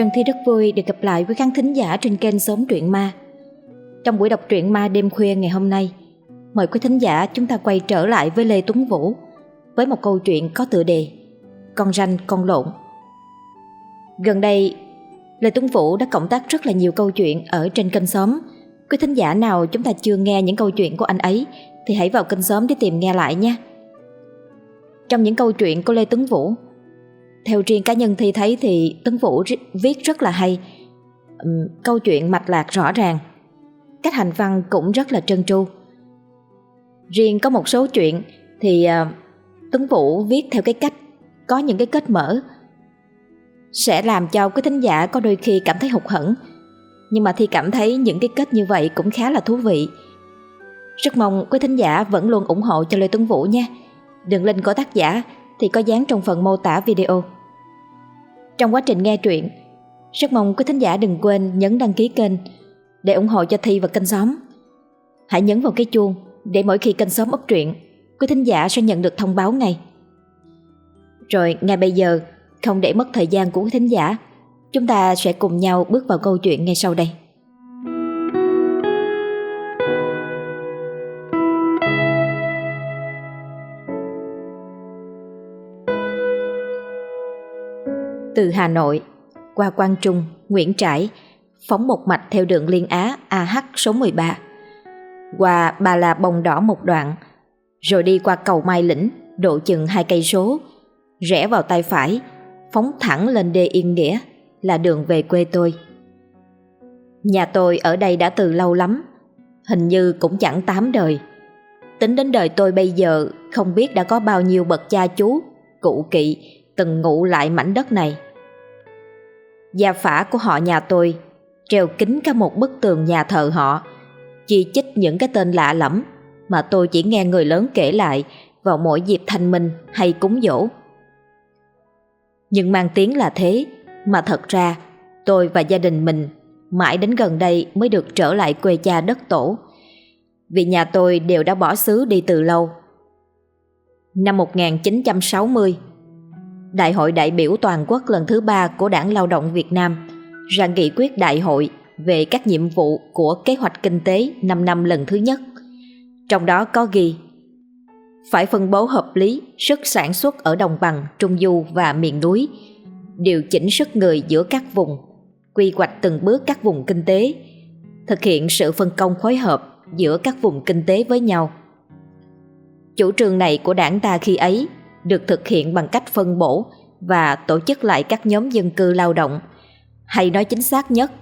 Trần Thi rất vui được gặp lại với khán thính giả trên kênh Sống Truyện Ma. Trong buổi đọc truyện ma đêm khuya ngày hôm nay, mời quý thính giả chúng ta quay trở lại với Lê Tuấn Vũ với một câu chuyện có tựa đề Con ranh con lộn. Gần đây, Lê Tuấn Vũ đã cộng tác rất là nhiều câu chuyện ở trên kênh Sống. Quý thính giả nào chúng ta chưa nghe những câu chuyện của anh ấy thì hãy vào kênh Sống để tìm nghe lại nha. Trong những câu chuyện của Lê Tuấn Vũ theo riêng cá nhân Thi thấy thì Tấn Vũ viết rất là hay. Câu chuyện mạch lạc rõ ràng. Cách hành văn cũng rất là trơn tru. Riêng có một số chuyện Thì à, Tấn Vũ viết theo cái cách, Có những cái kết mở, Sẽ làm cho quý thính giả có đôi khi cảm thấy hụt hẫng. Nhưng mà Thi cảm thấy những cái kết như vậy cũng khá là thú vị. Rất mong quý thính giả vẫn luôn ủng hộ cho Lê Tuấn Vũ nha Đường link của tác giả thì có dán trong phần mô tả video. Trong quá trình nghe truyện, rất mong quý thính giả đừng quên nhấn đăng ký kênh để ủng hộ cho Thi và kênh xóm. Hãy nhấn vào cái chuông để mỗi khi kênh xóm up truyện, quý thính giả sẽ nhận được thông báo ngay. Rồi ngay bây giờ, không để mất thời gian của quý thính giả, chúng ta sẽ cùng nhau bước vào câu chuyện ngay sau đây. Từ Hà Nội qua Quang Trung, Nguyễn Trãi, phóng một mạch theo đường Liên Á AH số 13, qua Ba La Bông Đỏ một đoạn, rồi đi qua cầu Mai Lĩnh, độ chừng hai cây số, rẽ vào tay phải, phóng thẳng lên đê Yên Nghĩa, là đường về quê tôi. Nhà tôi ở đây đã từ lâu lắm, hình như cũng chẳng tám đời. Tính đến đời tôi bây giờ không biết đã có bao nhiêu bậc cha chú, cụ kỵ từng ngụ lại mảnh đất này. Gia phả của họ nhà tôi treo kính cả một bức tường nhà thờ họ, chỉ chích những cái tên lạ lẫm mà tôi chỉ nghe người lớn kể lại vào mỗi dịp thanh minh hay cúng dỗ. Nhưng mang tiếng là thế, mà thật ra tôi và gia đình mình mãi đến gần đây mới được trở lại quê cha đất tổ. Vì nhà tôi đều đã bỏ xứ đi từ lâu. Năm 1960, Đại hội đại biểu toàn quốc lần thứ ba của Đảng Lao động Việt Nam ra nghị quyết đại hội về các nhiệm vụ của kế hoạch kinh tế 5 năm lần thứ nhất. Trong đó có ghi phải phân bố hợp lý sức sản xuất ở đồng bằng, trung du và miền núi, điều chỉnh sức người giữa các vùng, quy hoạch từng bước các vùng kinh tế, thực hiện sự phân công phối hợp giữa các vùng kinh tế với nhau. Chủ trương này của đảng ta khi ấy được thực hiện bằng cách phân bổ và tổ chức lại các nhóm dân cư lao động, hay nói chính xác nhất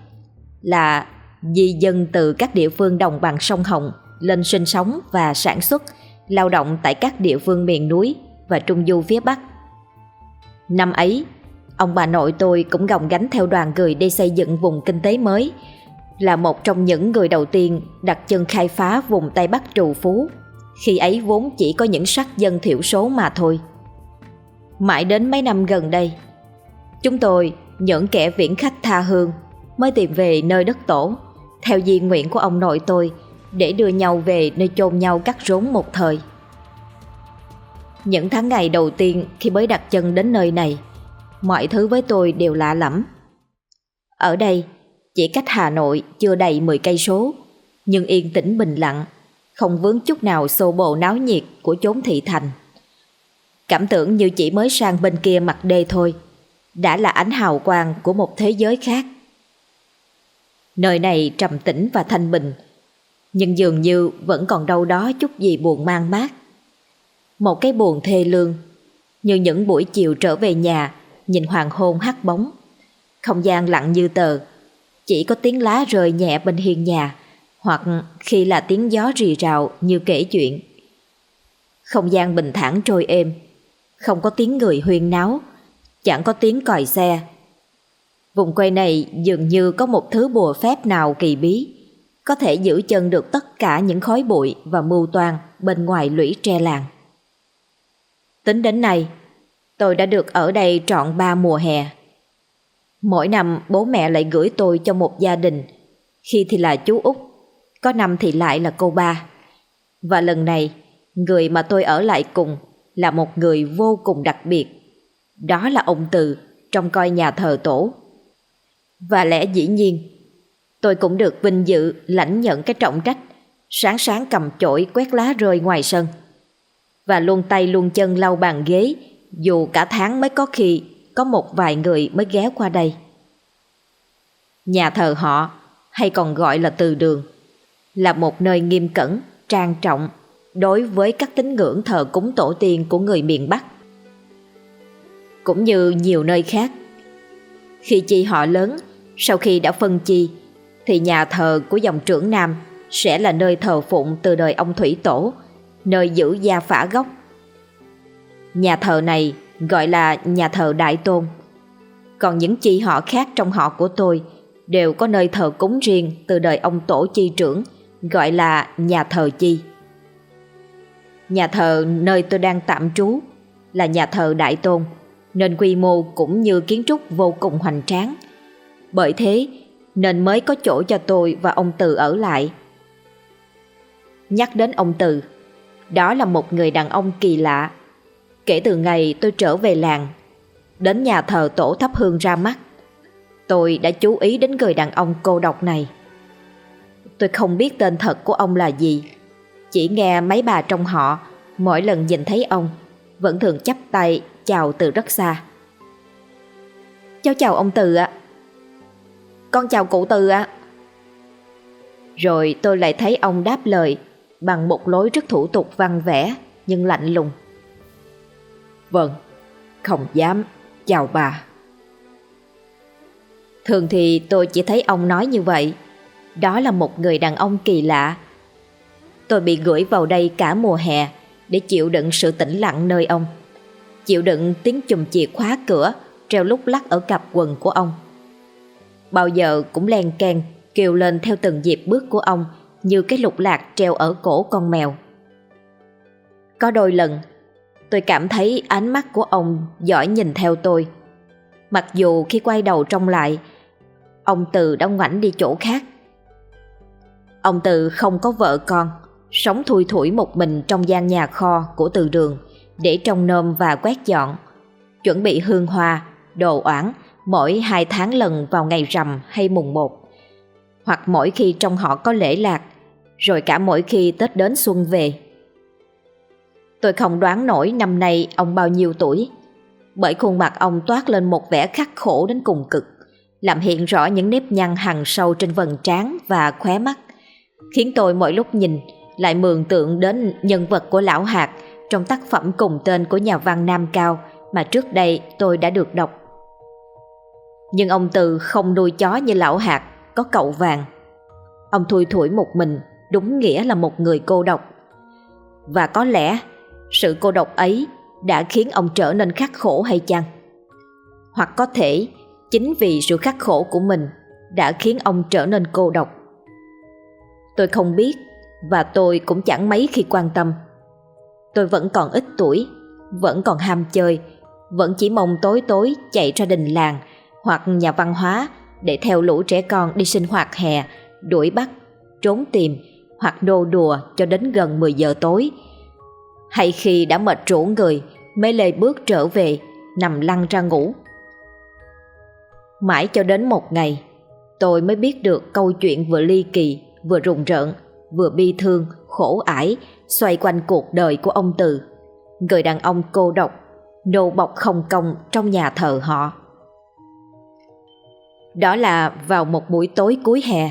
là di dân từ các địa phương đồng bằng sông Hồng lên sinh sống và sản xuất, lao động tại các địa phương miền núi và trung du phía Bắc. Năm ấy, ông bà nội tôi cũng gồng gánh theo đoàn người đi xây dựng vùng kinh tế mới, là một trong những người đầu tiên đặt chân khai phá vùng Tây Bắc trù phú khi ấy vốn chỉ có những sắc dân thiểu số mà thôi. Mãi đến mấy năm gần đây, chúng tôi, những kẻ viễn khách tha hương, mới tìm về nơi đất tổ, theo di nguyện của ông nội tôi, để đưa nhau về nơi chôn nhau cắt rốn một thời. Những tháng ngày đầu tiên khi mới đặt chân đến nơi này, mọi thứ với tôi đều lạ lẫm. Ở đây, chỉ cách Hà Nội chưa đầy 10 cây số, nhưng yên tĩnh bình lặng, không vướng chút nào xô bồ náo nhiệt của chốn thị thành. Cảm tưởng như chỉ mới sang bên kia mặt đê thôi, đã là ánh hào quang của một thế giới khác. Nơi này trầm tĩnh và thanh bình, nhưng dường như vẫn còn đâu đó chút gì buồn mang mát. Một cái buồn thê lương, như những buổi chiều trở về nhà, nhìn hoàng hôn hắt bóng. Không gian lặng như tờ, chỉ có tiếng lá rơi nhẹ bên hiên nhà, hoặc khi là tiếng gió rì rào như kể chuyện. Không gian bình thản trôi êm, không có tiếng người huyên náo, chẳng có tiếng còi xe. Vùng quê này dường như có một thứ bùa phép nào kỳ bí, có thể giữ chân được tất cả những khói bụi và mưu toan bên ngoài lũy tre làng. Tính đến nay, tôi đã được ở đây trọn ba mùa hè. Mỗi năm bố mẹ lại gửi tôi cho một gia đình, khi thì là chú Út, có năm thì lại là cô ba. Và lần này, người mà tôi ở lại cùng là một người vô cùng đặc biệt. Đó là ông Từ trong coi nhà thờ tổ. Và lẽ dĩ nhiên, tôi cũng được vinh dự lãnh nhận cái trọng trách sáng sáng cầm chổi quét lá rơi ngoài sân và luôn tay luôn chân lau bàn ghế dù cả tháng mới có khi có một vài người mới ghé qua đây. Nhà thờ họ, hay còn gọi là từ đường, là một nơi nghiêm cẩn, trang trọng đối với các tín ngưỡng thờ cúng tổ tiên của người miền Bắc. Cũng như nhiều nơi khác, khi chi họ lớn, sau khi đã phân chi, thì nhà thờ của dòng trưởng Nam sẽ là nơi thờ phụng từ đời ông Thủy Tổ, nơi giữ gia phả gốc. Nhà thờ này gọi là nhà thờ Đại Tôn. Còn những chi họ khác trong họ của tôi đều có nơi thờ cúng riêng từ đời ông Tổ chi trưởng, gọi là nhà thờ chi. Nhà thờ nơi tôi đang tạm trú là nhà thờ Đại Tôn, nên quy mô cũng như kiến trúc vô cùng hoành tráng. Bởi thế nên mới có chỗ cho tôi và ông Từ ở lại. Nhắc đến ông Từ, đó là một người đàn ông kỳ lạ. Kể từ ngày tôi trở về làng, đến nhà thờ tổ thắp hương ra mắt, tôi đã chú ý đến người đàn ông cô độc này. Tôi không biết tên thật của ông là gì, chỉ nghe mấy bà trong họ mỗi lần nhìn thấy ông vẫn thường chắp tay chào từ rất xa. Cháu chào ông Từ ạ. Con chào cụ Từ ạ. Rồi tôi lại thấy ông đáp lời bằng một lối rất thủ tục văn vẽ nhưng lạnh lùng. Vâng, không dám, chào bà. Thường thì tôi chỉ thấy ông nói như vậy, đó là một người đàn ông kỳ lạ. Tôi bị gửi vào đây cả mùa hè để chịu đựng sự tĩnh lặng nơi ông. Chịu đựng tiếng chùm chìa khóa cửa treo lúc lắc ở cặp quần của ông. Bao giờ cũng len keng kêu lên theo từng dịp bước của ông như cái lục lạc treo ở cổ con mèo. Có đôi lần, tôi cảm thấy ánh mắt của ông giỏi nhìn theo tôi. Mặc dù khi quay đầu trông lại, ông Từ đã ngoảnh đi chỗ khác. Ông Từ không có vợ con, sống thui thủi một mình trong gian nhà kho của từ đường để trông nôm và quét dọn, chuẩn bị hương hoa, đồ oản mỗi hai tháng lần vào ngày rằm hay mùng một hoặc mỗi khi trong họ có lễ lạc, rồi cả mỗi khi Tết đến xuân về. Tôi không đoán nổi năm nay ông bao nhiêu tuổi, bởi khuôn mặt ông toát lên một vẻ khắc khổ đến cùng cực, làm hiện rõ những nếp nhăn hằn sâu trên vầng trán và khóe mắt, khiến tôi mỗi lúc nhìn lại mường tượng đến nhân vật của Lão Hạt trong tác phẩm cùng tên của nhà văn Nam Cao mà trước đây tôi đã được đọc. Nhưng ông Từ không nuôi chó như Lão Hạt có cậu vàng. Ông thui thủi một mình, đúng nghĩa là một người cô độc. Và có lẽ sự cô độc ấy đã khiến ông trở nên khắc khổ hay chăng? Hoặc có thể chính vì sự khắc khổ của mình đã khiến ông trở nên cô độc. Tôi không biết và tôi cũng chẳng mấy khi quan tâm. Tôi vẫn còn ít tuổi, vẫn còn ham chơi, vẫn chỉ mong tối tối chạy ra đình làng hoặc nhà văn hóa để theo lũ trẻ con đi sinh hoạt hè, đuổi bắt, trốn tìm hoặc nô đùa cho đến gần 10 giờ tối. Hay khi đã mệt rũ người mới lê bước trở về, nằm lăn ra ngủ. Mãi cho đến một ngày, tôi mới biết được câu chuyện vừa ly kỳ, vừa rùng rợn, vừa bi thương, khổ ải xoay quanh cuộc đời của ông Từ, người đàn ông cô độc, nô bọc không công trong nhà thờ họ. Đó là vào một buổi tối cuối hè,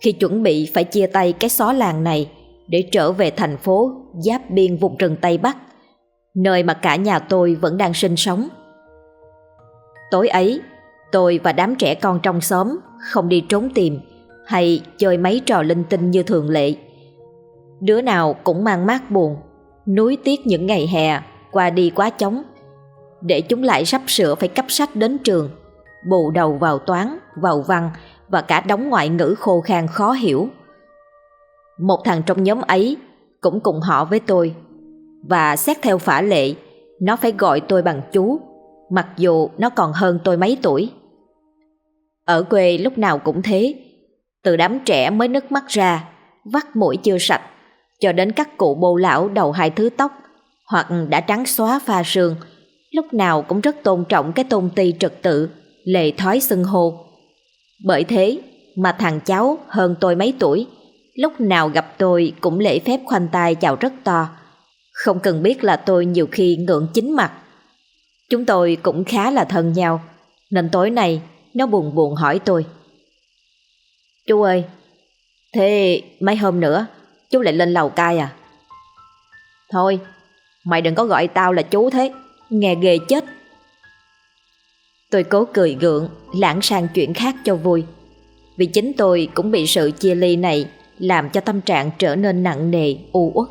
khi chuẩn bị phải chia tay cái xó làng này để trở về thành phố giáp biên vùng rừng Tây Bắc, nơi mà cả nhà tôi vẫn đang sinh sống. Tối ấy, tôi và đám trẻ con trong xóm không đi trốn tìm hay chơi mấy trò linh tinh như thường lệ. Đứa nào cũng mang mát buồn, nuối tiếc những ngày hè qua đi quá chóng, để chúng lại sắp sửa phải cấp sách đến trường bù đầu vào toán, vào văn và cả đóng ngoại ngữ khô khan khó hiểu. Một thằng trong nhóm ấy cũng cùng họ với tôi và xét theo phả lệ nó phải gọi tôi bằng chú mặc dù nó còn hơn tôi mấy tuổi. Ở quê lúc nào cũng thế từ đám trẻ mới nứt mắt ra vắt mũi chưa sạch cho đến các cụ bồ lão đầu hai thứ tóc hoặc đã trắng xóa pha sương lúc nào cũng rất tôn trọng cái tôn ti trật tự lệ thói xưng hô, Bởi thế mà thằng cháu hơn tôi mấy tuổi, lúc nào gặp tôi cũng lễ phép khoanh tay chào rất to. Không cần biết là tôi nhiều khi ngượng chính mặt. Chúng tôi cũng khá là thân nhau, nên tối nay nó buồn buồn hỏi tôi. Chú ơi, thế mấy hôm nữa chú lại lên lầu cai à? Thôi, mày đừng có gọi tao là chú thế, nghe ghê chết. Tôi cố cười gượng, lãng sang chuyện khác cho vui. Vì chính tôi cũng bị sự chia ly này làm cho tâm trạng trở nên nặng nề, u uất.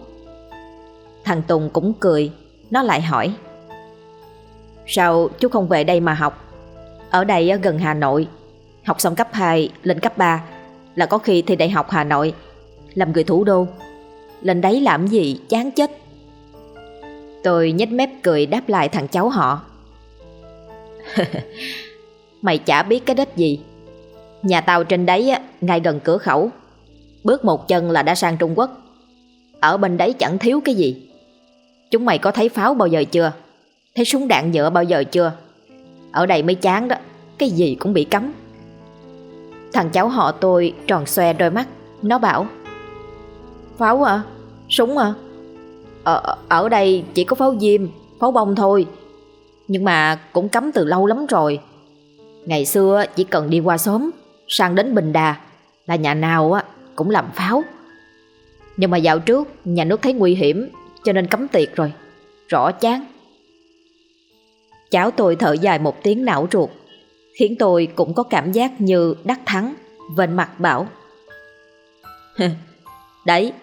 Thằng Tùng cũng cười, nó lại hỏi. Sao chú không về đây mà học? Ở đây gần Hà Nội, học xong cấp 2 lên cấp 3 là có khi thi đại học Hà Nội, làm người thủ đô. Lên đấy làm gì chán chết. Tôi nhếch mép cười đáp lại thằng cháu họ. Mày chả biết cái đích gì. Nhà tao trên đấy á, ngay gần cửa khẩu. Bước một chân là đã sang Trung Quốc. Ở bên đấy chẳng thiếu cái gì. Chúng mày có thấy pháo bao giờ chưa? Thấy súng đạn nhựa bao giờ chưa? Ở đây mới chán đó Cái gì cũng bị cấm. Thằng cháu họ tôi tròn xoe đôi mắt. Nó bảo Pháo à Súng à. Ở, ở đây chỉ có pháo diêm Pháo bông thôi. Nhưng mà cũng cấm từ lâu lắm rồi. Ngày xưa chỉ cần đi qua xóm Sang đến Bình Đà Là nhà nào á cũng làm pháo. Nhưng mà dạo trước Nhà nước thấy nguy hiểm Cho nên cấm tiệt rồi. Rõ chán. Cháu tôi thở dài một tiếng não ruột. Khiến tôi cũng có cảm giác như đắc thắng Vên mặt bảo. Đấy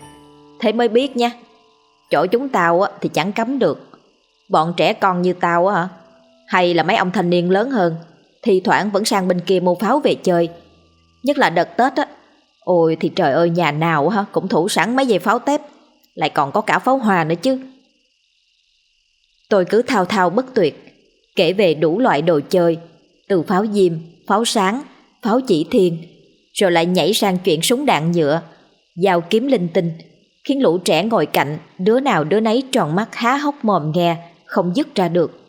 Thế mới biết nha. Chỗ chúng tao á, thì chẳng cấm được. Bọn trẻ con như tao á Hay là mấy ông thanh niên lớn hơn Thì thoảng vẫn sang bên kia mua pháo về chơi. Nhất là đợt Tết á. Ôi thì trời ơi nhà nào hả Cũng thủ sẵn mấy dây pháo tép. Lại còn có cả pháo hòa nữa chứ. Tôi cứ thao thao bất tuyệt Kể về đủ loại đồ chơi. Từ pháo diêm, pháo sáng Pháo chỉ thiên Rồi lại nhảy sang chuyện súng đạn nhựa Dao kiếm linh tinh Khiến lũ trẻ ngồi cạnh Đứa nào đứa nấy tròn mắt há hốc mồm nghe Không dứt ra được.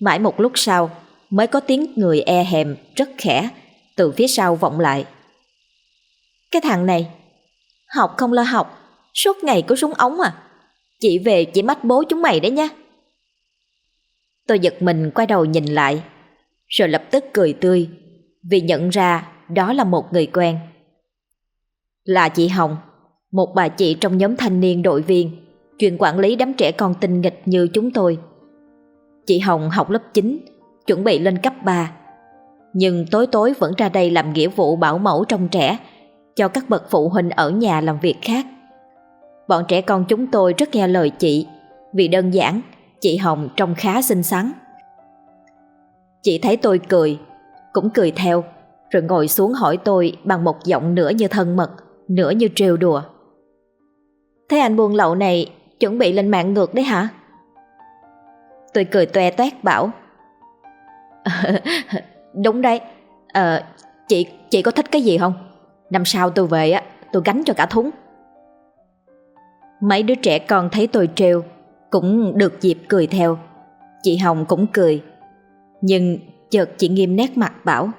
Mãi một lúc sau Mới có tiếng người e hèm rất khẽ Từ phía sau vọng lại. Cái thằng này Học không lo học Suốt ngày có súng ống à? Chị về chỉ mách bố chúng mày đấy nha. Tôi giật mình quay đầu nhìn lại. Rồi lập tức cười tươi, Vì nhận ra đó là một người quen. Là chị Hồng, Một bà chị trong nhóm thanh niên đội viên, Chuyên quản lý đám trẻ con tinh nghịch như chúng tôi. Chị Hồng học lớp 9 Chuẩn bị lên cấp 3 Nhưng tối tối vẫn ra đây làm nghĩa vụ bảo mẫu trong trẻ, Cho các bậc phụ huynh ở nhà làm việc khác. Bọn trẻ con chúng tôi rất nghe lời chị, Vì đơn giản, Chị Hồng trông khá xinh xắn. Chị thấy tôi cười Cũng cười theo Rồi ngồi xuống hỏi tôi bằng một giọng nửa như thân mật Nửa như trêu đùa. Thế anh buôn lậu này Chuẩn bị lên mạng ngược đấy hả? Tôi cười toe toét bảo. Đúng đấy. À, Chị chị có thích cái gì không? Năm sau tôi về á Tôi gánh cho cả thúng. Mấy đứa trẻ con thấy tôi trêu Cũng được dịp cười theo. Chị Hồng cũng cười. Nhưng chợt chị nghiêm nét mặt bảo,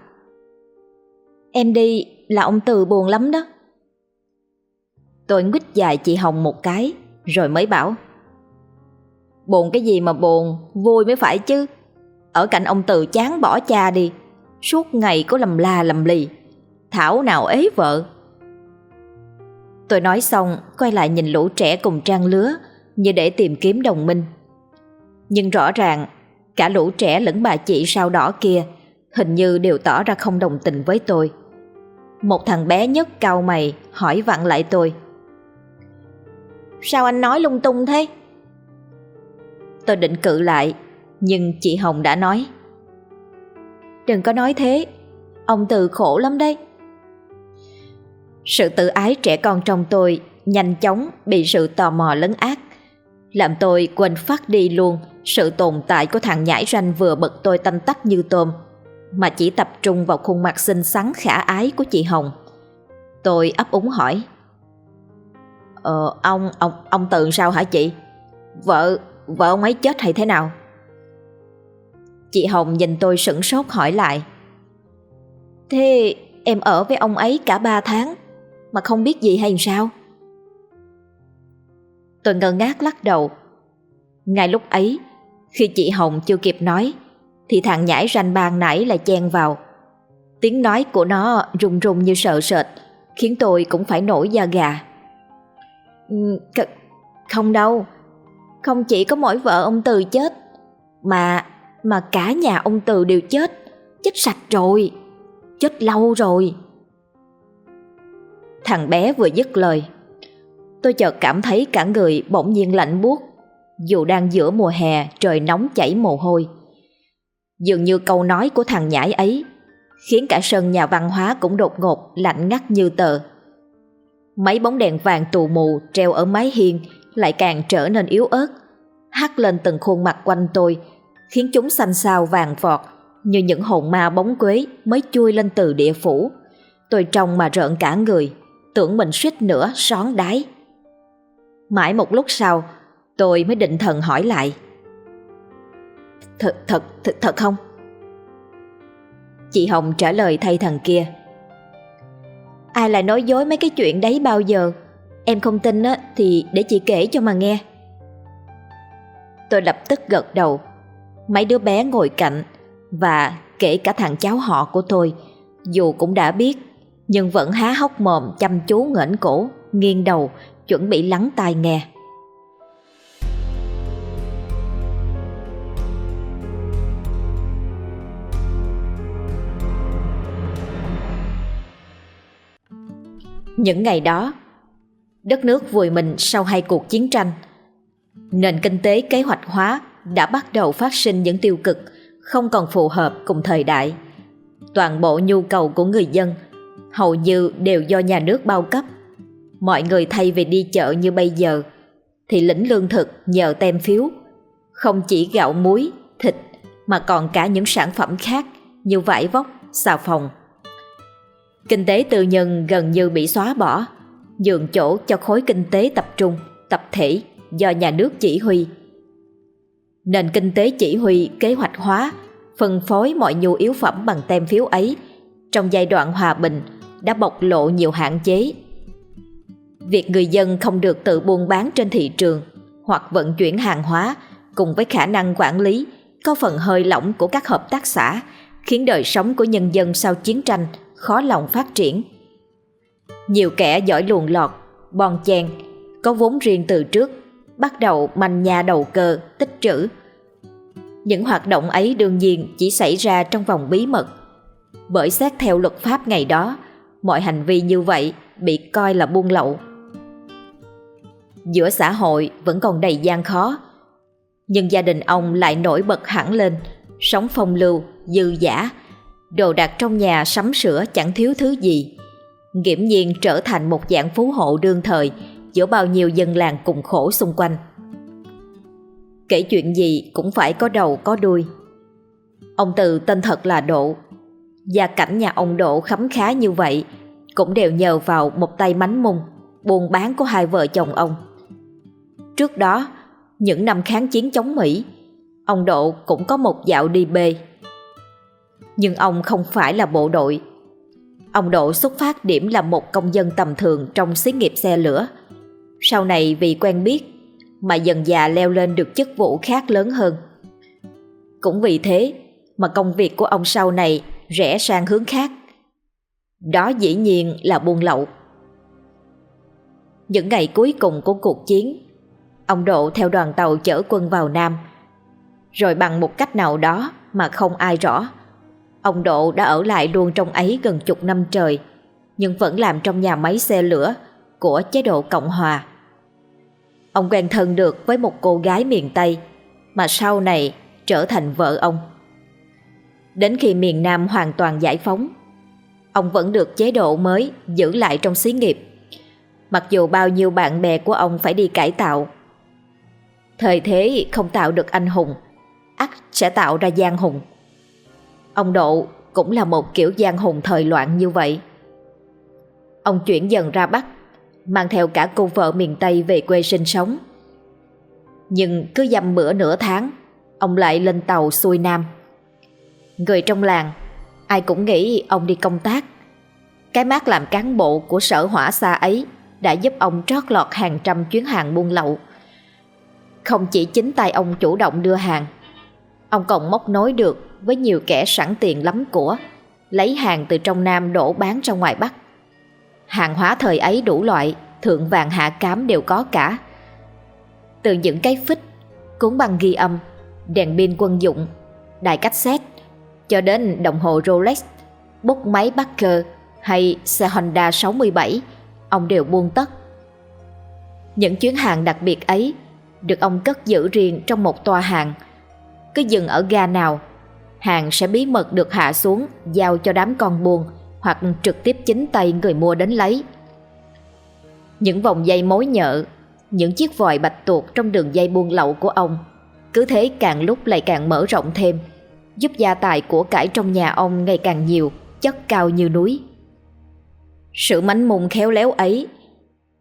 Em đi là ông Từ buồn lắm đó. Tôi nguyết dài chị Hồng một cái, Rồi mới bảo, Buồn cái gì mà buồn, Vui mới phải chứ. Ở cạnh ông Từ chán bỏ cha đi, Suốt ngày có lầm la lầm lì, Thảo nào ế vợ. Tôi nói xong, Quay lại nhìn lũ trẻ cùng trang lứa, Như để tìm kiếm đồng minh. Nhưng rõ ràng Cả lũ trẻ lẫn bà chị sao đỏ kia, Hình như đều tỏ ra không đồng tình với tôi. Một thằng bé nhất cao mày, Hỏi vặn lại tôi. Sao anh nói lung tung thế? Tôi định cự lại, Nhưng chị Hồng đã nói. Đừng có nói thế, Ông Từ khổ lắm đấy. Sự tự ái trẻ con trong tôi Nhanh chóng bị sự tò mò lấn át, Làm tôi quên phát đi luôn. Sự tồn tại của thằng nhãi ranh vừa bật tôi tanh tắc như tôm Mà chỉ tập trung vào khuôn mặt xinh xắn khả ái của chị Hồng Tôi ấp úng hỏi Ờ ông, ông, ông Tường sao hả chị? Vợ, vợ ông ấy chết hay thế nào? Chị Hồng nhìn tôi sửng sốt hỏi lại Thế em ở với ông ấy cả ba tháng mà không biết gì hay sao? Tôi ngơ ngác lắc đầu. Ngay lúc ấy, khi chị Hồng chưa kịp nói, thì thằng nhãi ranh ban nãy lại chen vào. Tiếng nói của nó rùng rùng như sợ sệt, khiến tôi cũng phải nổi da gà. Ừ, không đâu, không chỉ có mỗi vợ ông Từ chết, mà mà cả nhà ông Từ đều chết, chết sạch rồi, chết lâu rồi. Thằng bé vừa dứt lời, tôi chợt cảm thấy cả người bỗng nhiên lạnh buốt, dù đang giữa mùa hè trời nóng chảy mồ hôi. Dường như câu nói của thằng nhãi ấy khiến cả sân nhà văn hóa cũng đột ngột lạnh ngắt như tờ. Mấy bóng đèn vàng tù mù treo ở mái hiên lại càng trở nên yếu ớt, hắt lên từng khuôn mặt quanh tôi, khiến chúng xanh xao vàng vọt như những hồn ma bóng quế mới chui lên từ địa phủ. Tôi trông mà rợn cả người, tưởng mình suýt nữa són đái. Mãi một lúc sau, tôi mới định thần hỏi lại. Thật, thật, thật, thật không? Chị Hồng trả lời thay thằng kia. Ai lại nói dối mấy cái chuyện đấy bao giờ? Em không tin á, thì để chị kể cho mà nghe. Tôi lập tức gật đầu. Mấy đứa bé ngồi cạnh và kể cả thằng cháu họ của tôi, dù cũng đã biết, nhưng vẫn há hốc mồm chăm chú ngẩng cổ, nghiêng đầu, chuẩn bị lắng tai nghe. Những ngày đó, đất nước vùi mình sau hai cuộc chiến tranh. Nền kinh tế kế hoạch hóa đã bắt đầu phát sinh những tiêu cực không còn phù hợp cùng thời đại. Toàn bộ nhu cầu của người dân hầu như đều do nhà nước bao cấp. Mọi người thay vì đi chợ như bây giờ thì lĩnh lương thực nhờ tem phiếu. Không chỉ gạo muối, thịt mà còn cả những sản phẩm khác như vải vóc, xà phòng. Kinh tế tư nhân gần như bị xóa bỏ, nhường chỗ cho khối kinh tế tập trung, tập thể do nhà nước chỉ huy. Nền kinh tế chỉ huy kế hoạch hóa, phân phối mọi nhu yếu phẩm bằng tem phiếu ấy trong giai đoạn hòa bình đã bộc lộ nhiều hạn chế. Việc người dân không được tự buôn bán trên thị trường hoặc vận chuyển hàng hóa cùng với khả năng quản lý có phần hơi lỏng của các hợp tác xã khiến đời sống của nhân dân sau chiến tranh khó lòng phát triển. Nhiều kẻ giỏi luồn lọt, bon chen, có vốn riêng từ trước, bắt đầu manh nhà đầu cơ, tích trữ. Những hoạt động ấy đương nhiên chỉ xảy ra trong vòng bí mật. Bởi xét theo luật pháp ngày đó, mọi hành vi như vậy bị coi là buôn lậu. Giữa xã hội vẫn còn đầy gian khó, nhưng gia đình ông lại nổi bật hẳn lên, sống phong lưu, dư giả, đồ đạc trong nhà sắm sửa chẳng thiếu thứ gì. Nghiễm nhiên trở thành một dạng phú hộ đương thời giữa bao nhiêu dân làng cùng khổ xung quanh. Kể chuyện gì cũng phải có đầu có đuôi. Ông Từ tên thật là Độ. Gia cảnh nhà ông Độ khấm khá như vậy cũng đều nhờ vào một tay mánh mung buôn bán của hai vợ chồng ông. Trước đó, những năm kháng chiến chống Mỹ, ông Độ cũng có một dạo đi bê nhưng ông không phải là bộ đội. Ông Độ xuất phát điểm là một công dân tầm thường trong xí nghiệp xe lửa. Sau này vì quen biết mà dần già leo lên được chức vụ khác lớn hơn. Cũng vì thế mà công việc của ông sau này rẽ sang hướng khác. Đó dĩ nhiên là buôn lậu. Những ngày cuối cùng của cuộc chiến, ông Độ theo đoàn tàu chở quân vào Nam. Rồi bằng một cách nào đó mà không ai rõ, Ông Độ đã ở lại luôn trong ấy gần chục năm trời, nhưng vẫn làm trong nhà máy xe lửa của chế độ Cộng Hòa. Ông quen thân được với một cô gái miền Tây mà sau này trở thành vợ ông. Đến khi miền Nam hoàn toàn giải phóng, ông vẫn được chế độ mới giữ lại trong xí nghiệp, mặc dù bao nhiêu bạn bè của ông phải đi cải tạo. Thời thế không tạo được anh hùng, ắt sẽ tạo ra gian hùng. Ông Độ cũng là một kiểu giang hùng thời loạn như vậy. Ông chuyển dần ra Bắc, mang theo cả cô vợ miền Tây về quê sinh sống. Nhưng cứ dăm bữa nửa tháng, ông lại lên tàu xuôi Nam. Người trong làng, Ai cũng nghĩ ông đi công tác Cái mát làm cán bộ của sở hỏa xa ấy Đã giúp ông trót lọt hàng trăm chuyến hàng buôn lậu Không chỉ chính tay ông chủ động đưa hàng Ông còn móc nối được với nhiều kẻ sẵn tiền lắm của, Lấy hàng từ trong Nam đổ bán ra ngoài Bắc. Hàng hóa thời ấy đủ loại, Thượng vàng hạ cám đều có cả. Từ những cái phích, Cuốn băng ghi âm, Đèn pin quân dụng, Đài cassette, Cho đến đồng hồ Rolex, Bút máy Barker Hay xe Honda 67 Ông đều buông tất. Những chuyến hàng đặc biệt ấy Được ông cất giữ riêng trong một toa hàng. Cứ dừng ở ga nào Hàng sẽ bí mật được hạ xuống, Giao cho đám con buôn Hoặc trực tiếp chính tay người mua đến lấy. Những vòng dây mối nhợ, Những chiếc vòi bạch tuộc Trong đường dây buôn lậu của ông, Cứ thế càng lúc lại càng mở rộng thêm, Giúp gia tài của cải trong nhà ông ngày càng nhiều, Chất cao như núi. Sự mánh mùng khéo léo ấy,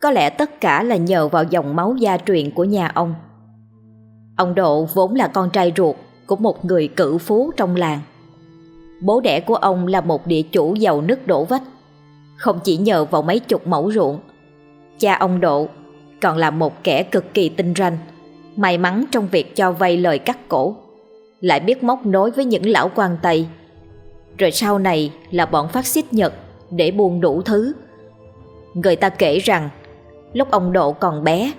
Có lẽ tất cả là nhờ vào dòng máu gia truyền của nhà ông. Ông Độ vốn là con trai ruột của một người cự phú trong làng. Bố đẻ của ông là một địa chủ giàu nứt đổ vách, không chỉ nhờ vào mấy chục mẫu ruộng. Cha ông Độ còn là một kẻ cực kỳ tinh ranh, may mắn trong việc cho vay lời cắt cổ, lại biết móc nối với những lão quan Tây. Rồi sau này là bọn phát xít Nhật để buôn đủ thứ. Người ta kể rằng lúc ông Độ còn bé,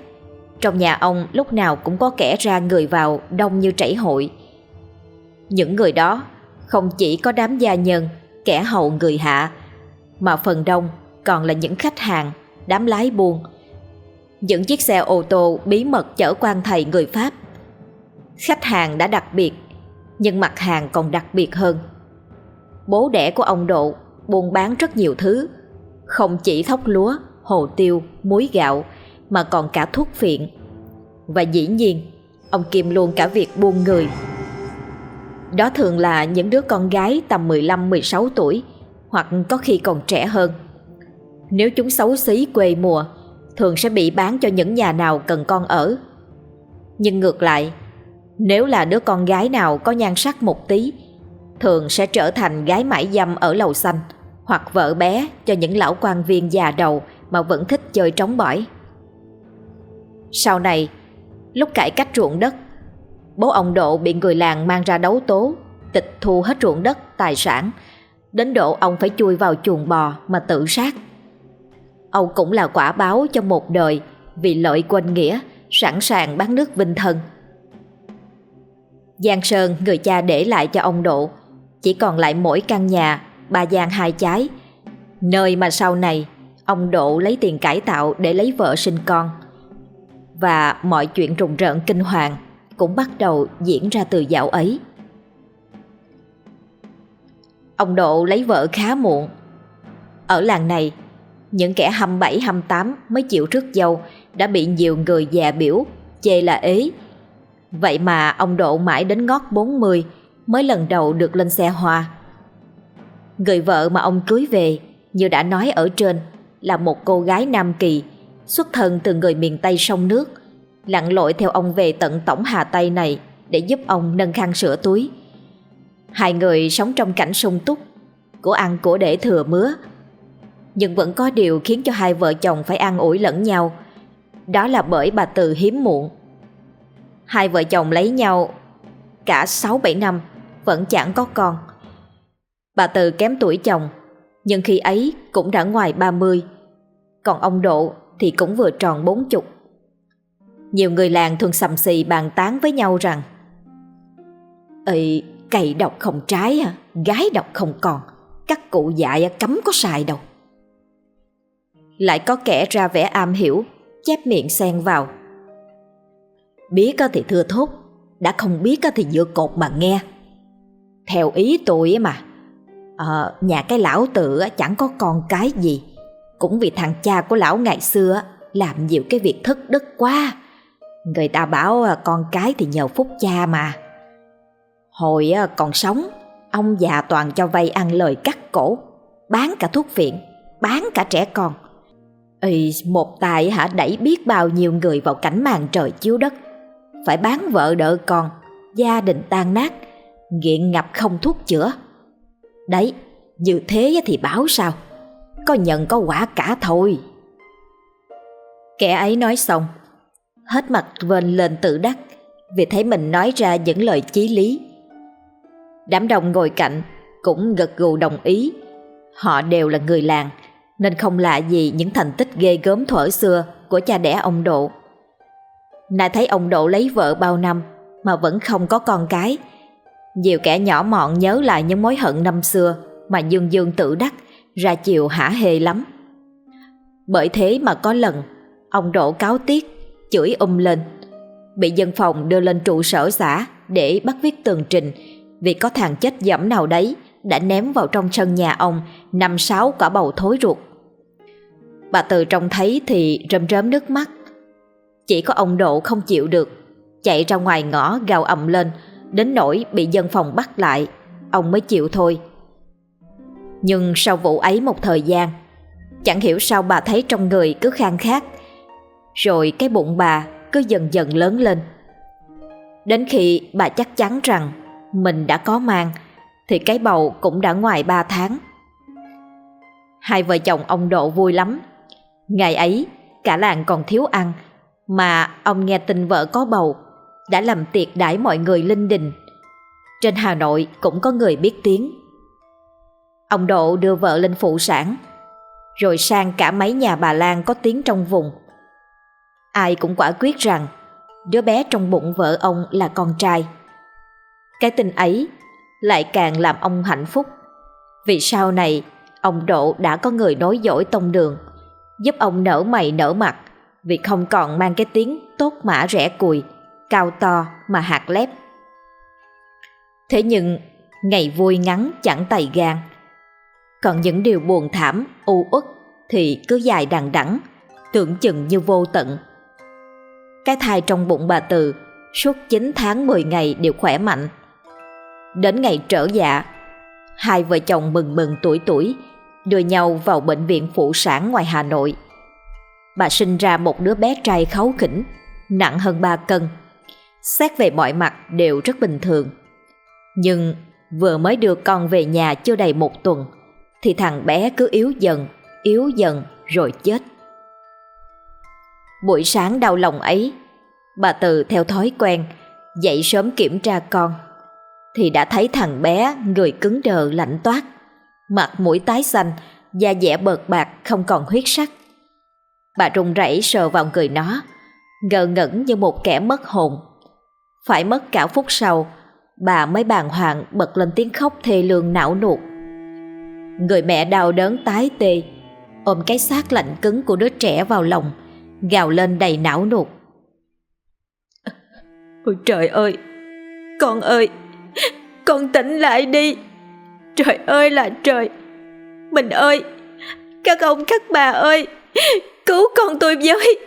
trong nhà ông lúc nào cũng có kẻ ra người vào đông như chảy hội, những người đó không chỉ có đám gia nhân, kẻ hầu người hạ, mà phần đông còn là những khách hàng, đám lái buôn. Những chiếc xe ô tô bí mật chở quan thầy người Pháp. Khách hàng đã đặc biệt, nhưng mặt hàng còn đặc biệt hơn. Bố đẻ của ông Độ buôn bán rất nhiều thứ, không chỉ thóc lúa, hồ tiêu, muối gạo, mà còn cả thuốc phiện. Và dĩ nhiên, ông kiêm luôn cả việc buôn người đó thường là những đứa con gái tầm 15-16 tuổi hoặc có khi còn trẻ hơn. Nếu chúng xấu xí quê mùa, thường sẽ bị bán cho những nhà nào cần con ở. Nhưng ngược lại, nếu là đứa con gái nào có nhan sắc một tí, thường sẽ trở thành gái mãi dâm ở lầu xanh hoặc vợ bé cho những lão quan viên già đầu mà vẫn thích chơi trống bỏi. Sau này, lúc cải cách ruộng đất, Bố ông Độ bị người làng mang ra đấu tố Tịch thu hết ruộng đất, tài sản. Đến độ ông phải chui vào chuồng bò mà tự sát. Ông cũng là quả báo cho một đời Vì lợi quên nghĩa Sẵn sàng bán nước vinh thân. Giang Sơn người cha để lại cho ông Độ Chỉ còn lại mỗi căn nhà Ba gian hai trái Nơi mà sau này Ông Độ lấy tiền cải tạo để lấy vợ sinh con. Và mọi chuyện rùng rợn kinh hoàng cũng bắt đầu diễn ra từ dạo ấy. Ông Độ lấy vợ khá muộn. Ở làng này, những kẻ 27-28 mới chịu rước dâu đã bị nhiều người già biểu, chê là ế. Vậy mà ông Độ mãi đến ngót 40 mới lần đầu được lên xe hoa. Người vợ mà ông cưới về, như đã nói ở trên, là một cô gái Nam Kỳ, xuất thân từ người miền Tây sông nước, lặn lội theo ông về tận tổng Hà Tây này để giúp ông nâng khăn sửa túi. Hai người sống trong cảnh sung túc, của ăn của để thừa mứa. Nhưng vẫn có điều khiến cho hai vợ chồng phải ăn ủi lẫn nhau. Đó là bởi bà Từ hiếm muộn. Hai vợ chồng lấy nhau cả 6-7 năm vẫn chẳng có con. Bà Từ kém tuổi chồng, nhưng khi ấy cũng đã ngoài 30. Còn ông Độ thì cũng vừa tròn 40. Nhiều người làng thường sầm xì bàn tán với nhau rằng Ê, cây độc không trái à, gái độc không còn Các cụ dạy à, cấm có xài đâu. Lại có kẻ ra vẻ am hiểu Chép miệng xen vào Biết thì thưa thốt Đã không biết thì dựa cột mà nghe. Theo ý tôi mà à, Nhà cái lão tự chẳng có con cái gì Cũng vì thằng cha của lão ngày xưa Làm nhiều cái việc thất đức quá. Người ta bảo à, con cái thì nhờ phúc cha mà Hồi à, còn sống Ông già toàn cho vay ăn lời cắt cổ Bán cả thuốc viện Bán cả trẻ con Ê, một tài hả đẩy biết bao nhiêu người vào cảnh màn trời chiếu đất Phải bán vợ đỡ con Gia đình tan nát Nghiện ngập không thuốc chữa Đấy, như thế thì báo sao? Có nhận có quả cả thôi. Kẻ ấy nói xong, hết mặt vên lên tự đắc vì thấy mình nói ra những lời chí lý. Đám đông ngồi cạnh cũng gật gù đồng ý. Họ đều là người làng, nên không lạ gì những thành tích ghê gớm thuở xưa của cha đẻ ông Độ. Nay thấy ông Độ lấy vợ bao năm mà vẫn không có con cái. Nhiều kẻ nhỏ mọn nhớ lại những mối hận năm xưa mà dương dương tự đắc ra chiều hả hê lắm. Bởi thế mà có lần ông Độ cáo tiết, chửi um lên, bị dân phòng đưa lên trụ sở xã để bắt viết tường trình vì có thằng chết dẫm nào đấy đã ném vào trong sân nhà ông năm sáu quả bầu thối ruột. Bà Từ trông thấy thì rơm rớm nước mắt. Chỉ có ông Độ không chịu được, chạy ra ngoài ngõ gào ầm lên, đến nỗi bị dân phòng bắt lại, ông mới chịu thôi. Nhưng sau vụ ấy một thời gian, chẳng hiểu sao bà thấy trong người cứ khang khát, rồi cái bụng bà cứ dần dần lớn lên. Đến khi bà chắc chắn rằng mình đã có mang, thì cái bầu cũng đã ngoài 3 tháng. Hai vợ chồng ông Độ vui lắm. Ngày ấy, cả làng còn thiếu ăn, mà ông nghe tin vợ có bầu, đã làm tiệc đãi mọi người linh đình. Trên Hà Nội cũng có người biết tiếng. Ông Độ đưa vợ lên phụ sản, rồi sang cả mấy nhà bà Lan có tiếng trong vùng. Ai cũng quả quyết rằng đứa bé trong bụng vợ ông là con trai. Cái tin ấy lại càng làm ông hạnh phúc. Vì sau này, ông Độ đã có người nối dõi tông đường, giúp ông nở mày nở mặt vì không còn mang cái tiếng tốt mã rẻ cùi, cao to mà hạt lép. Thế nhưng, ngày vui ngắn chẳng tay gan. Còn những điều buồn thảm, u uất thì cứ dài đằng đẵng, tưởng chừng như vô tận. Cái thai trong bụng bà Từ suốt 9 tháng 10 ngày đều khỏe mạnh, Đến ngày trở dạ, hai vợ chồng mừng mừng tuổi tuổi đưa nhau vào bệnh viện phụ sản ngoài Hà Nội. Bà sinh ra một đứa bé trai kháu khỉnh, nặng hơn 3 cân. Xét về mọi mặt đều rất bình thường. Nhưng vừa mới đưa con về nhà chưa đầy một tuần, thì thằng bé cứ yếu dần, yếu dần rồi chết. Buổi sáng đau lòng ấy, bà Từ theo thói quen dậy sớm kiểm tra con thì đã thấy thằng bé người cứng đờ lạnh toát, mặt mũi tái xanh, da dẻ bợt bạc không còn huyết sắc. Bà run rẩy sờ vào người nó, ngờ ngẩn như một kẻ mất hồn. Phải mất cả phút sau, bà mới bàng hoàng bật lên tiếng khóc thê lương não nuột. Người mẹ đau đớn tái tê, ôm cái xác lạnh cứng của đứa trẻ vào lòng, gào lên đầy não nuột. Ôi trời ơi, con ơi! Con tỉnh lại đi. Trời ơi là trời. Mình ơi Các ông các bà ơi Cứu con tôi với.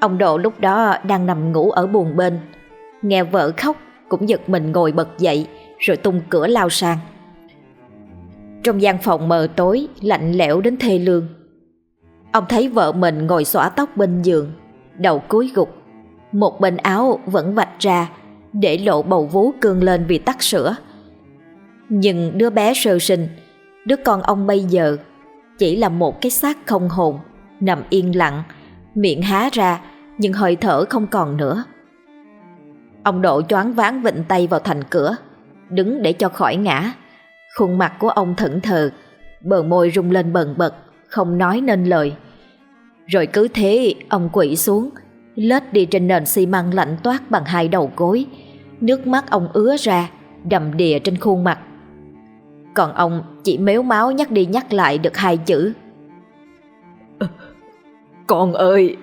Ông Độ lúc đó đang nằm ngủ ở buồng bên. Nghe vợ khóc Cũng giật mình ngồi bật dậy Rồi tung cửa lao sang. Trong gian phòng mờ tối Lạnh lẽo đến thê lương Ông thấy vợ mình ngồi xõa tóc bên giường Đầu cúi gục Một bên áo vẫn vạch ra để lộ bầu vú cương lên vì tắt sữa. Nhưng đứa bé sơ sinh, đứa con ông bây giờ chỉ là một cái xác không hồn, nằm yên lặng, miệng há ra nhưng hơi thở không còn nữa. Ông Độ choáng váng vịnh tay vào thành cửa, đứng để cho khỏi ngã. Khuôn mặt của ông thẫn thờ, bờ môi rung lên bần bật, không nói nên lời. Rồi cứ thế ông quỵ xuống, lết đi trên nền xi măng lạnh toát bằng hai đầu gối, Nước mắt ông ứa ra Đầm đìa trên khuôn mặt Còn ông chỉ méo máu nhắc đi nhắc lại được hai chữ Con ơi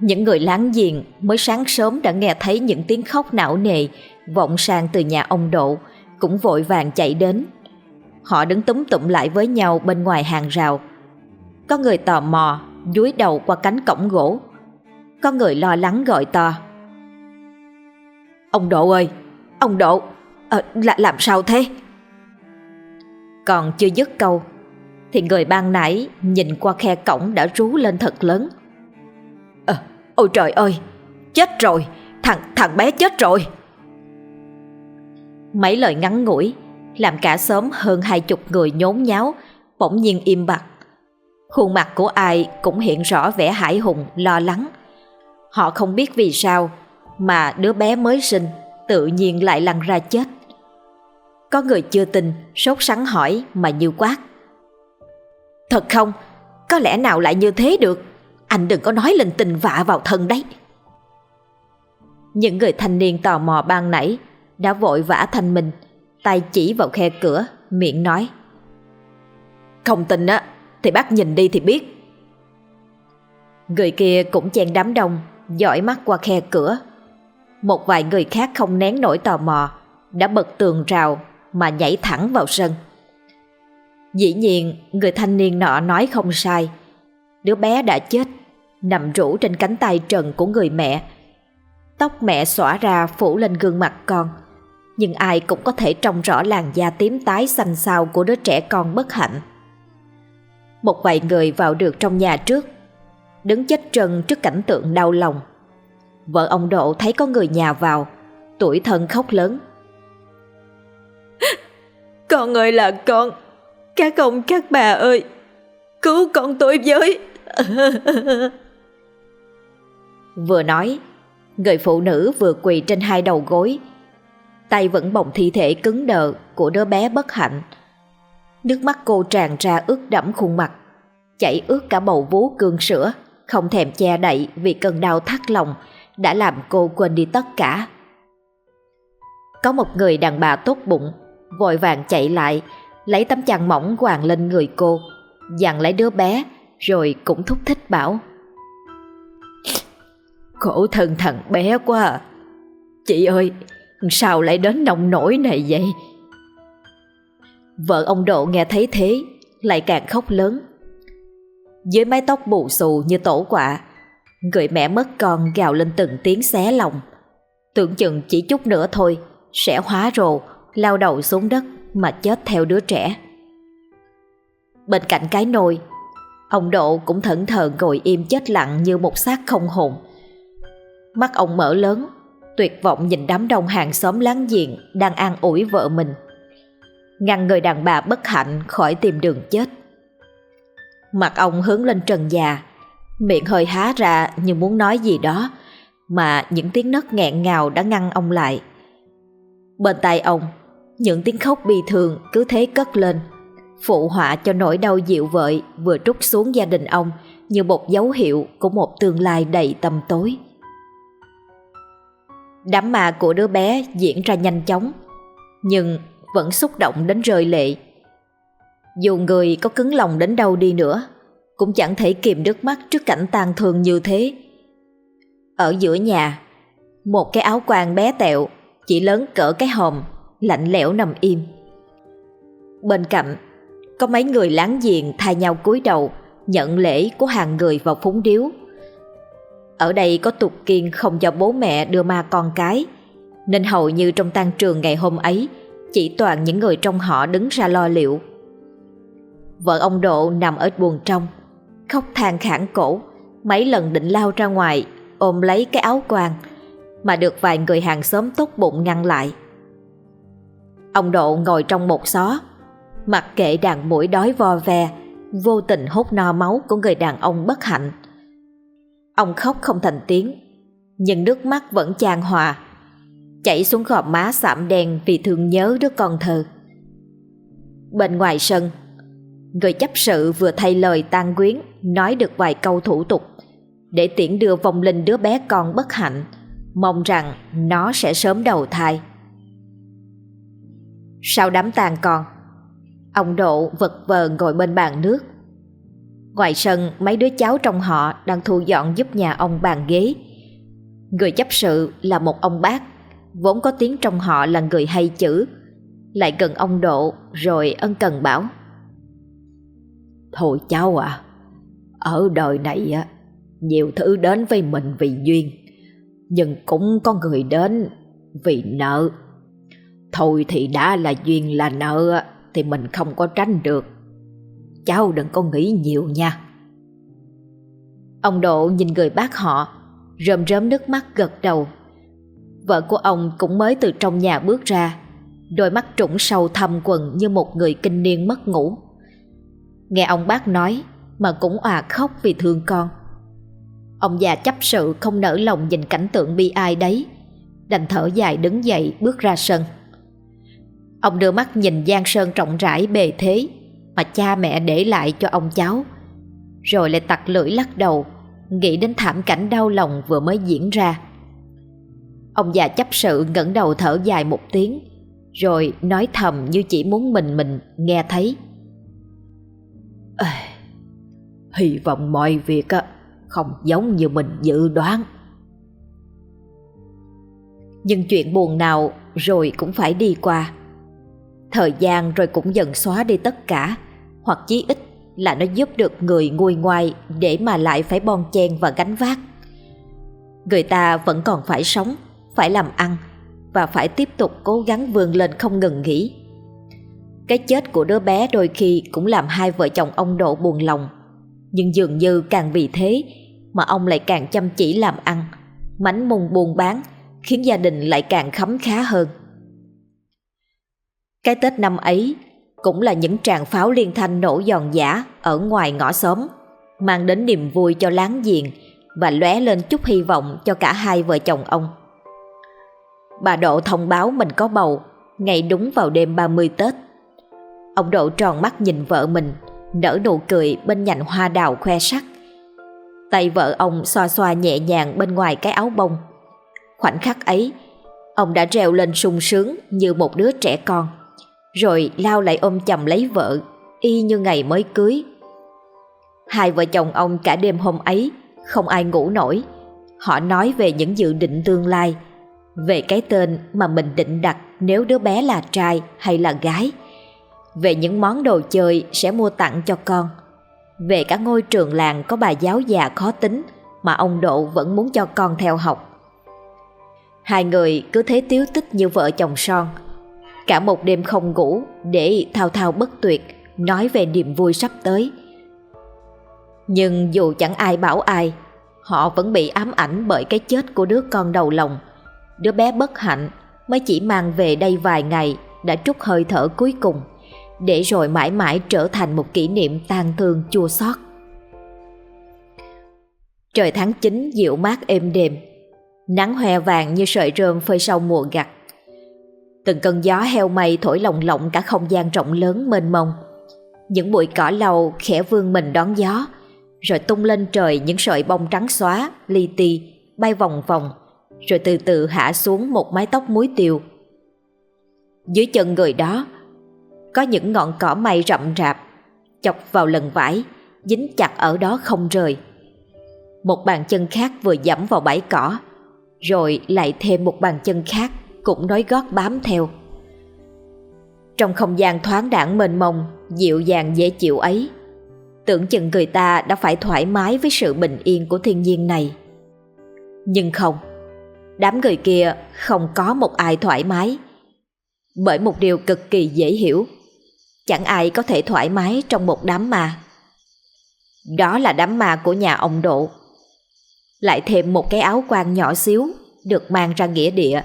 Những người láng giềng mới sáng sớm đã nghe thấy những tiếng khóc não nề vọng sang từ nhà ông Độ cũng vội vàng chạy đến. Họ đứng túm tụm lại với nhau bên ngoài hàng rào. Có người tò mò dúi đầu qua cánh cổng gỗ. Có người lo lắng gọi to. Ông Độ ơi Ông Độ à, là, Làm sao thế? Còn chưa dứt câu Thì người ban nãy Nhìn qua khe cổng đã rú lên thật lớn. À, Ôi trời ơi Chết rồi Thằng thằng bé chết rồi. Mấy lời ngắn ngủi làm cả xóm hơn hai chục người nhốn nháo, Bỗng nhiên im bặt. Khuôn mặt của ai cũng hiện rõ vẻ hải hùng, lo lắng. Họ không biết vì sao Mà đứa bé mới sinh Tự nhiên lại lăn ra chết. Có người chưa tin, Sốt sắng hỏi mà như quát. Thật không? Có lẽ nào lại như thế được? Anh đừng có nói lên tình vạ vào thân đấy. Những người thanh niên tò mò ban nãy Đã vội vã thanh minh tay chỉ vào khe cửa, Miệng nói. Không tin á, Thì bác nhìn đi thì biết. Người kia cũng chen đám đông, dõi mắt qua khe cửa. Một vài người khác không nén nổi tò mò, Đã bật tường rào Mà nhảy thẳng vào sân. Dĩ nhiên, người thanh niên nọ nói không sai. Đứa bé đã chết, Nằm rũ trên cánh tay trần của người mẹ. Tóc mẹ xõa ra phủ lên gương mặt con. Nhưng ai cũng có thể trông rõ làn da tím tái xanh xao của đứa trẻ con bất hạnh. Một vài người vào được trong nhà trước Đứng chết trần trước cảnh tượng đau lòng. Vợ ông Độ thấy có người nhà vào Tuổi thân khóc lớn. Con ơi là con các ông các bà ơi Cứu con tôi với. Vừa nói Người phụ nữ vừa quỳ trên hai đầu gối Tay vẫn bồng thi thể cứng đờ Của đứa bé bất hạnh Nước mắt cô tràn ra ướt đẫm khuôn mặt Chảy ướt cả bầu vú cương sữa Không thèm che đậy Vì cơn đau thắt lòng Đã làm cô quên đi tất cả Có một người đàn bà tốt bụng Vội vàng chạy lại lấy tấm chăn mỏng quàng lên người cô, dặn lấy đứa bé, rồi cũng thúc thích bảo. Khổ thân thằng bé quá à. Chị ơi, sao lại đến nông nổi này vậy? Vợ ông Độ nghe thấy thế, lại càng khóc lớn. Dưới mái tóc bù xù như tổ quạ, người mẹ mất con gào lên từng tiếng xé lòng. Tưởng chừng chỉ chút nữa thôi, sẽ hóa rồ, lao đầu xuống đất mà chết theo đứa trẻ. Bên cạnh cái nồi, ông Độ cũng thẫn thờ ngồi im chết lặng như một xác không hồn. Mắt ông mở lớn, tuyệt vọng nhìn đám đông hàng xóm láng giềng đang an ủi vợ mình. Ngăn người đàn bà bất hạnh khỏi tìm đường chết. Mặt ông hướng lên trần già, miệng hơi há ra như muốn nói gì đó, mà những tiếng nấc nghẹn ngào đã ngăn ông lại. Bên tai ông những tiếng khóc bi thường cứ thế cất lên Phụ họa cho nỗi đau dịu vợi Vừa trút xuống gia đình ông Như một dấu hiệu của một tương lai đầy tầm tối Đám ma của đứa bé diễn ra nhanh chóng Nhưng vẫn xúc động đến rơi lệ Dù người có cứng lòng đến đâu đi nữa Cũng chẳng thể kìm nước mắt trước cảnh tàn thương như thế Ở giữa nhà Một cái áo quan bé tẹo Chỉ lớn cỡ cái hòm lạnh lẽo nằm im. Bên cạnh, có mấy người láng giềng thay nhau cúi đầu nhận lễ của hàng người vào phúng điếu. Ở đây có tục kiên không cho bố mẹ đưa ma con cái, nên hầu như trong tang trường ngày hôm ấy chỉ toàn những người trong họ đứng ra lo liệu. Vợ ông Độ nằm ở buồng trong, khóc than khản cổ, mấy lần định lao ra ngoài ôm lấy cái áo quan mà được vài người hàng xóm tốt bụng ngăn lại. Ông Độ ngồi trong một xó Mặc kệ đàn mũi đói vo ve Vô tình hút no máu của người đàn ông bất hạnh Ông khóc không thành tiếng, Nhưng nước mắt vẫn chan hòa. Chảy xuống gò má sạm đen Vì thương nhớ đứa con thơ. Bên ngoài sân, Người chấp sự vừa thay lời tan quyến, Nói được vài câu thủ tục, Để tiễn đưa vong linh đứa bé con bất hạnh, Mong rằng nó sẽ sớm đầu thai. Sau đám tàn còn Ông Độ vật vờ ngồi bên bàn nước. Ngoài sân, mấy đứa cháu trong họ Đang thu dọn giúp nhà ông bàn ghế. Người chấp sự là một ông bác, Vốn có tiếng trong họ là người hay chữ. Lại gần ông Độ, Rồi ân cần bảo, Thôi cháu à Ở đời này á, Nhiều thứ đến với mình vì duyên, Nhưng cũng có người đến Vì nợ. Thôi thì đã là duyên là nợ Thì mình không có tránh được. Cháu đừng có nghĩ nhiều nha. Ông Độ nhìn người bác họ, Rơm rớm nước mắt gật đầu. Vợ của ông cũng mới từ trong nhà bước ra, Đôi mắt trũng sâu thâm quần như một người kinh niên mất ngủ. Nghe ông bác nói Mà cũng òa khóc vì thương con. Ông già chấp sự không nỡ lòng nhìn cảnh tượng bi ai đấy, Đành thở dài đứng dậy bước ra sân. Ông đưa mắt nhìn Giang Sơn rộng rãi bề thế mà cha mẹ để lại cho ông cháu. Rồi lại tặc lưỡi lắc đầu Nghĩ đến thảm cảnh đau lòng vừa mới diễn ra. Ông già chấp sự ngẩng đầu thở dài một tiếng Rồi nói thầm như chỉ muốn mình mình nghe thấy. À, Hy vọng mọi việc không giống như mình dự đoán. Nhưng chuyện buồn nào rồi cũng phải đi qua. Thời gian rồi cũng dần xóa đi tất cả. Hoặc chí ít là nó giúp được người nguôi ngoai Để mà lại phải bon chen và gánh vác. Người ta vẫn còn phải sống, Phải làm ăn Và phải tiếp tục cố gắng vươn lên không ngừng nghỉ. Cái chết của đứa bé đôi khi cũng làm hai vợ chồng ông Độ buồn lòng. Nhưng dường như càng vì thế Mà ông lại càng chăm chỉ làm ăn Mánh mùng buôn bán, Khiến gia đình lại càng khấm khá hơn. Cái Tết năm ấy cũng là những tràng pháo liên thanh nổ giòn giả ở ngoài ngõ xóm, mang đến niềm vui cho láng giềng và lóe lên chút hy vọng cho cả hai vợ chồng ông. Bà Độ thông báo mình có bầu, ngày đúng vào đêm 30 Tết. Ông Độ tròn mắt nhìn vợ mình, nở nụ cười bên nhành hoa đào khoe sắc. Tay vợ ông xoa xoa nhẹ nhàng bên ngoài cái áo bông. Khoảnh khắc ấy, ông đã reo lên sung sướng như một đứa trẻ con rồi lao lại ôm chầm lấy vợ, y như ngày mới cưới. Hai vợ chồng ông cả đêm hôm ấy không ai ngủ nổi. Họ nói về những dự định tương lai, về cái tên mà mình định đặt nếu đứa bé là trai hay là gái, về những món đồ chơi sẽ mua tặng cho con, về cả ngôi trường làng có bà giáo già khó tính mà ông Độ vẫn muốn cho con theo học. Hai người cứ thế tiếu tích như vợ chồng son, Cả một đêm không ngủ để thao thao bất tuyệt nói về niềm vui sắp tới. Nhưng dù chẳng ai bảo ai, họ vẫn bị ám ảnh bởi cái chết của đứa con đầu lòng. Đứa bé bất hạnh mới chỉ mang về đây vài ngày đã trút hơi thở cuối cùng, để rồi mãi mãi trở thành một kỷ niệm tang thương chua xót. Trời tháng 9 dịu mát êm đềm, nắng hoe vàng như sợi rơm phơi sau mùa gặt Từng cơn gió heo mây thổi lồng lộng cả không gian rộng lớn mênh mông. Những bụi cỏ lau khẽ vương mình đón gió, rồi tung lên trời những sợi bông trắng xóa, li ti, bay vòng vòng, rồi từ từ hạ xuống một mái tóc muối tiêu. Dưới chân người đó, có những ngọn cỏ mây rậm rạp, chọc vào lần vải, dính chặt ở đó không rời. Một bàn chân khác vừa dẫm vào bãi cỏ, rồi lại thêm một bàn chân khác cũng nói gót bám theo. Trong không gian thoáng đãng mênh mông, dịu dàng dễ chịu ấy, tưởng chừng người ta đã phải thoải mái với sự bình yên của thiên nhiên này. Nhưng không, đám người kia không có một ai thoải mái. Bởi một điều cực kỳ dễ hiểu, chẳng ai có thể thoải mái trong một đám ma. Đó là đám ma của nhà ông Độ. Lại thêm một cái áo quan nhỏ xíu được mang ra nghĩa địa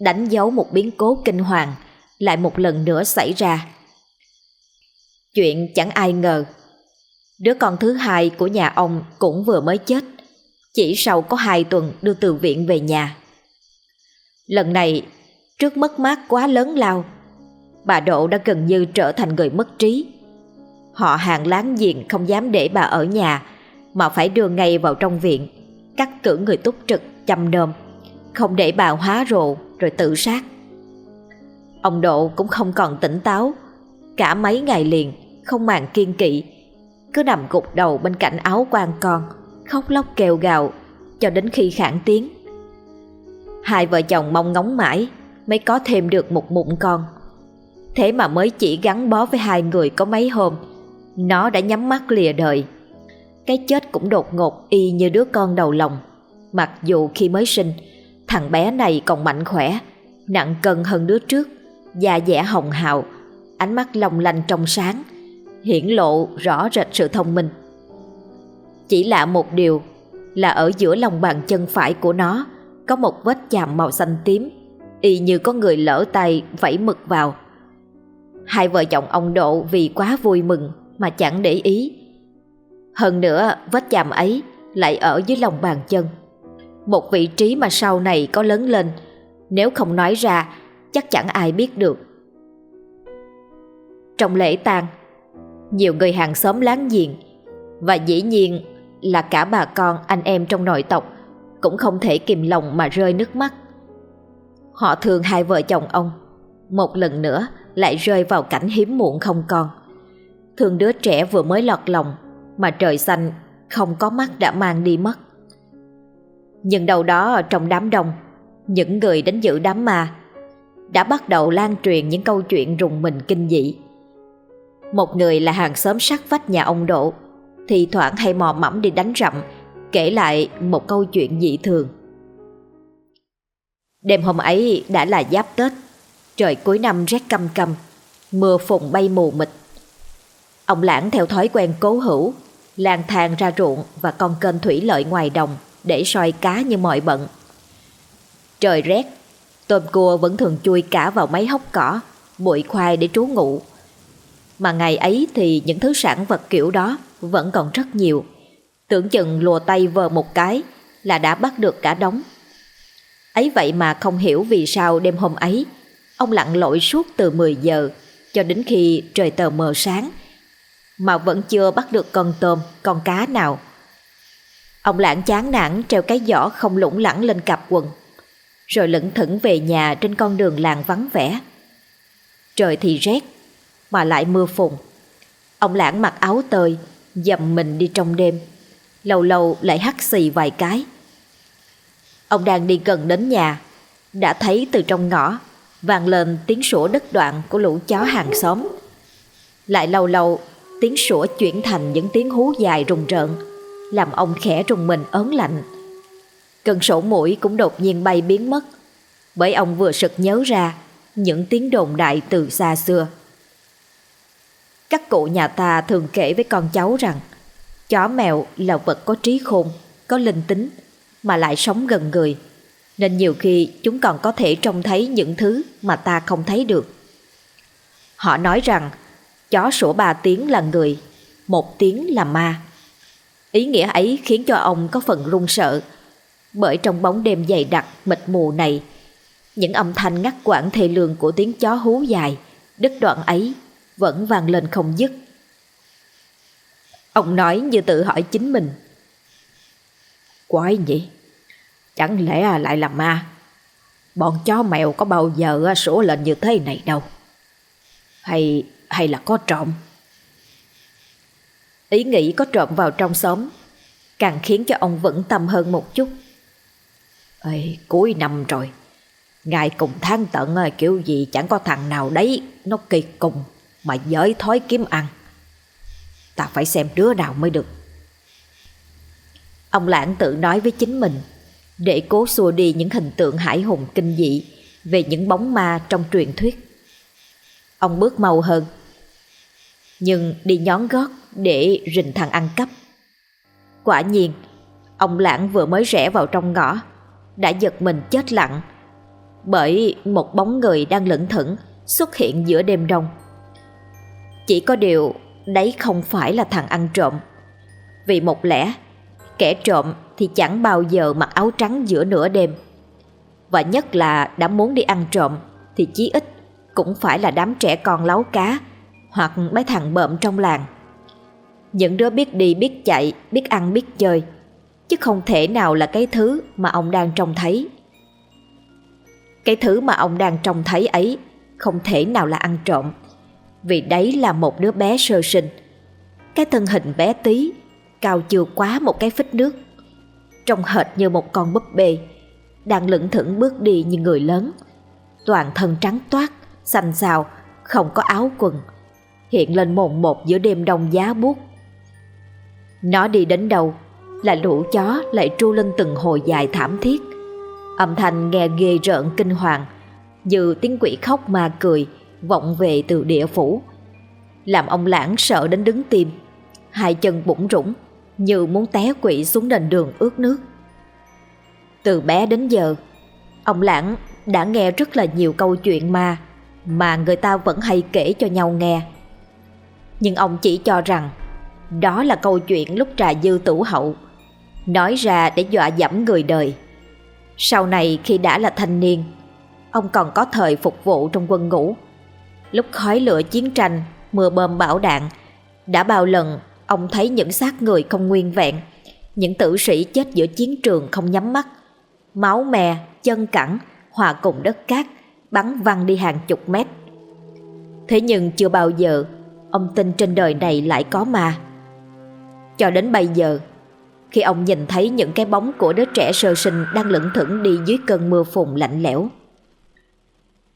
đánh dấu một biến cố kinh hoàng lại một lần nữa xảy ra. Chuyện chẳng ai ngờ, đứa con thứ hai của nhà ông cũng vừa mới chết, chỉ sau có hai tuần đưa từ viện về nhà. Lần này, trước mất mát quá lớn lao, bà Độ đã gần như trở thành người mất trí. Họ hàng láng giềng không dám để bà ở nhà, mà phải đưa ngay vào trong viện, cắt cử người túc trực chăm nom không để bà hóa rồ rồi tự sát. Ông Độ cũng không còn tỉnh táo, cả mấy ngày liền không màng kiên kỵ, cứ nằm gục đầu bên cạnh áo quan con, khóc lóc kêu gào cho đến khi khản tiếng. Hai vợ chồng mong ngóng mãi mới có thêm được một mụn con. Thế mà mới chỉ gắn bó với hai người có mấy hôm, nó đã nhắm mắt lìa đời. Cái chết cũng đột ngột y như đứa con đầu lòng, mặc dù khi mới sinh Thằng bé này còn mạnh khỏe, nặng cân hơn đứa trước, da dẻ hồng hào, ánh mắt long lanh trong sáng, hiển lộ rõ rệt sự thông minh. Chỉ lạ một điều là ở giữa lòng bàn chân phải của nó có một vết chạm màu xanh tím, Y như có người lỡ tay vẫy mực vào. Hai vợ chồng ông Độ vì quá vui mừng Mà chẳng để ý. Hơn nữa vết chạm ấy Lại ở dưới lòng bàn chân. Một vị trí mà sau này có lớn lên. Nếu không nói ra, Chắc chẳng ai biết được. Trong lễ tang, Nhiều người hàng xóm láng giềng, Và dĩ nhiên là cả bà con, anh em trong nội tộc, Cũng không thể kìm lòng mà rơi nước mắt. Họ thương hai vợ chồng ông, Một lần nữa lại rơi vào cảnh hiếm muộn không con Thương đứa trẻ vừa mới lọt lòng, Mà trời xanh không có mắt đã mang đi mất. Nhưng đâu đó trong đám đông, Những người đến giữ đám ma Đã bắt đầu lan truyền những câu chuyện rùng mình kinh dị. Một người là hàng xóm sát vách nhà ông Độ Thì thoảng hay mò mẫm đi đánh rậm, Kể lại một câu chuyện dị thường. Đêm hôm ấy đã là giáp Tết, Trời cuối năm rét căm căm, Mưa phùng bay mù mịt. Ông lãng theo thói quen cố hữu, lang thang ra ruộng và con kênh thủy lợi ngoài đồng để soi cá như mọi bận. Trời rét, tôm cua vẫn thường chui cả vào mấy hốc cỏ, bụi khoai để trú ngụ. Mà ngày ấy thì những thứ sản vật kiểu đó vẫn còn rất nhiều. Tưởng chừng lùa tay vờ một cái là đã bắt được cả đống. Ấy vậy mà không hiểu vì sao đêm hôm ấy Ông lặn lội suốt từ 10 giờ cho đến khi trời tờ mờ sáng mà vẫn chưa bắt được con tôm, con cá nào. Ông lãng chán nản treo cái giỏ không lủng lẳng lên cặp quần, rồi lững thững về nhà trên con đường làng vắng vẻ. Trời thì rét, mà lại mưa phùn. Ông lãng mặc áo tơi, dầm mình đi trong đêm, lâu lâu lại hắt xì vài cái. Ông đang đi gần đến nhà, đã thấy từ trong ngõ vang lên tiếng sủa đứt đoạn của lũ chó hàng xóm. Lại lâu lâu, tiếng sủa chuyển thành những tiếng hú dài rùng rợn, làm ông khẽ rùng mình ớn lạnh. Cơn sổ mũi cũng đột nhiên bay biến mất, bởi ông vừa sực nhớ ra những tiếng đồn đại từ xa xưa. Các cụ nhà ta thường kể với con cháu rằng chó mèo là vật có trí khôn, có linh tính, mà lại sống gần người nên nhiều khi chúng còn có thể trông thấy những thứ mà ta không thấy được. Họ nói rằng chó sủa ba tiếng là người, một tiếng là ma. Ý nghĩa ấy khiến cho ông có phần run sợ, bởi trong bóng đêm dày đặc mịt mù này, những âm thanh ngắt quãng thê lương của tiếng chó hú dài, đứt đoạn ấy vẫn vang lên không dứt. Ông nói như tự hỏi chính mình. Quái nhỉ? Chẳng lẽ lại là ma Bọn chó mèo có bao giờ sủa lên như thế này đâu Hay hay là có trộm Ý nghĩ có trộm vào trong xóm. Càng khiến cho ông vững tâm hơn một chút. Ê, cuối năm rồi. Ngày cùng tháng tận à, kiểu gì chẳng có thằng nào đấy Nó kỳ cùng mà giới thói kiếm ăn. Ta phải xem đứa nào mới được. Ông lãng tự nói với chính mình để cố xua đi những hình tượng hải hùng kinh dị về những bóng ma trong truyền thuyết. Ông bước mau hơn, nhưng đi nhón gót để rình thằng ăn cắp. Quả nhiên, ông lãng vừa mới rẽ vào trong ngõ, đã giật mình chết lặng bởi một bóng người đang lững thững xuất hiện giữa đêm đông. Chỉ có điều đấy không phải là thằng ăn trộm, vì một lẽ kẻ trộm thì chẳng bao giờ mặc áo trắng giữa nửa đêm. Và nhất là đã muốn đi ăn trộm thì chí ít cũng phải là đám trẻ con láo cá hoặc mấy thằng bợm trong làng. Những đứa biết đi biết chạy, biết ăn biết chơi, chứ không thể nào là cái thứ mà ông đang trông thấy. Cái thứ mà ông đang trông thấy ấy không thể nào là ăn trộm, vì đấy là một đứa bé sơ sinh. Cái thân hình bé tí, cao chưa quá một cái phích nước trông hệt như một con búp bê, đang lững thững bước đi như người lớn. Toàn thân trắng toát, xanh xào, không có áo quần, hiện lên mồn một giữa đêm đông giá buốt. Nó đi đến đâu là lũ chó lại tru lên từng hồi dài thảm thiết. Âm thanh nghe ghê rợn kinh hoàng, như tiếng quỷ khóc mà cười vọng về từ địa phủ, làm ông lãng sợ đến đứng tim, hai chân bủng rủng như muốn té quỵ xuống nền đường ướt nước. Từ bé đến giờ, ông Lãng đã nghe rất là nhiều câu chuyện ma mà người ta vẫn hay kể cho nhau nghe. Nhưng ông chỉ cho rằng đó là câu chuyện lúc trà dư tủ hậu, nói ra để dọa dẫm người đời. Sau này khi đã là thanh niên, ông còn có thời phục vụ trong quân ngũ. Lúc khói lửa chiến tranh, mưa bom bão đạn, đã bao lần ông thấy những xác người không nguyên vẹn, những tử sĩ chết giữa chiến trường không nhắm mắt, máu me, chân cẳng, hòa cùng đất cát, bắn văng đi hàng chục mét. Thế nhưng chưa bao giờ ông tin trên đời này lại có ma. Cho đến bây giờ, khi ông nhìn thấy những cái bóng của đứa trẻ sơ sinh đang lững thững đi dưới cơn mưa phùn lạnh lẽo.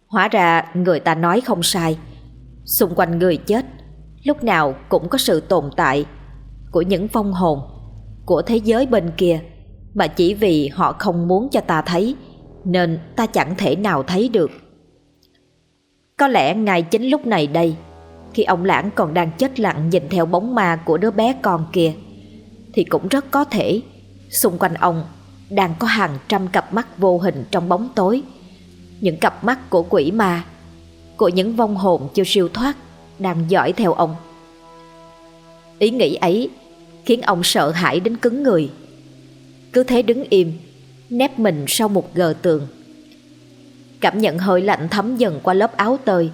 Hóa ra người ta nói không sai, xung quanh người chết lúc nào cũng có sự tồn tại của những vong hồn của thế giới bên kia mà chỉ vì họ không muốn cho ta thấy nên ta chẳng thể nào thấy được. Có lẽ ngay chính lúc này đây, khi ông Lãng còn đang chết lặng nhìn theo bóng ma của đứa bé con kia, thì cũng rất có thể xung quanh ông đang có hàng trăm cặp mắt vô hình trong bóng tối. Những cặp mắt của quỷ ma, của những vong hồn chưa siêu thoát đang dõi theo ông. Ý nghĩ ấy khiến ông sợ hãi đến cứng người. Cứ thế đứng im, nép mình sau một gờ tường. Cảm nhận hơi lạnh thấm dần qua lớp áo tơi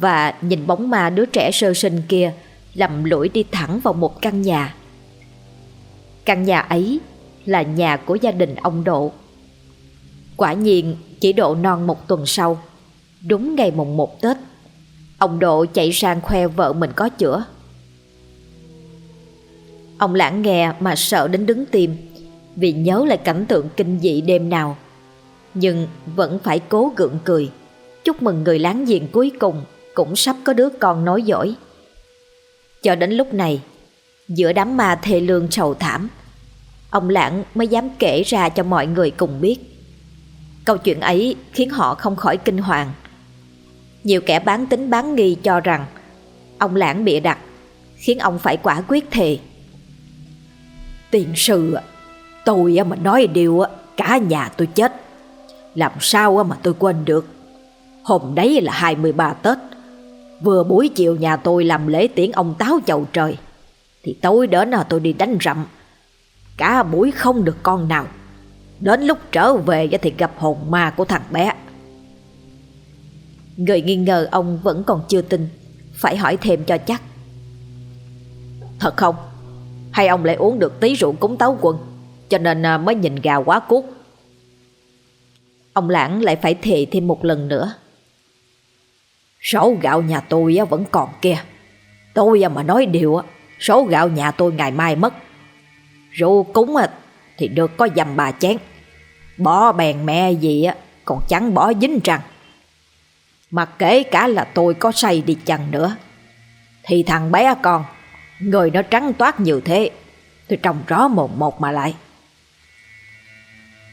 và nhìn bóng ma đứa trẻ sơ sinh kia lầm lũi đi thẳng vào một căn nhà. Căn nhà ấy là nhà của gia đình ông Độ. Quả nhiên chỉ độ non một tuần sau, đúng ngày mùng một Tết, ông Độ chạy sang khoe vợ mình có chữa. Ông lãng nghe mà sợ đến đứng tim vì nhớ lại cảnh tượng kinh dị đêm nào. Nhưng vẫn phải cố gượng cười, chúc mừng người láng giềng cuối cùng cũng sắp có đứa con nói giỏi. Cho đến lúc này, giữa đám ma thê lương trầu thảm, ông lãng mới dám kể ra cho mọi người cùng biết. Câu chuyện ấy khiến họ không khỏi kinh hoàng. Nhiều kẻ bán tính bán nghi cho rằng ông lãng bịa đặt, khiến ông phải quả quyết thề. Tiền sư Tôi mà nói điều cả nhà tôi chết Làm sao mà tôi quên được Hôm đấy là 23 Tết Vừa buổi chiều nhà tôi làm lễ tiễn ông táo chầu trời, Thì tối đến là tôi đi đánh rậm. Cả buổi không được con nào. Đến lúc trở về thì gặp hồn ma của thằng bé. Người nghi ngờ ông vẫn còn chưa tin, Phải hỏi thêm cho chắc. Thật không? Hay ông lại uống được tí rượu cúng táo quân Cho nên à, mới nhìn gà quá cuốc? Ông Lãng lại phải thề thêm một lần nữa. Số gạo nhà tôi vẫn còn kia. Tôi mà nói điều Số gạo nhà tôi ngày mai mất. Rượu cúng thì được có dầm bà chén. Bỏ bèn mẹ gì còn chẳng bỏ dính răng. Mà kể cả là tôi có say đi chăng nữa, Thì thằng bé con, Người nó trắng toát như thế, Tôi trông rõ mồm một mà lại.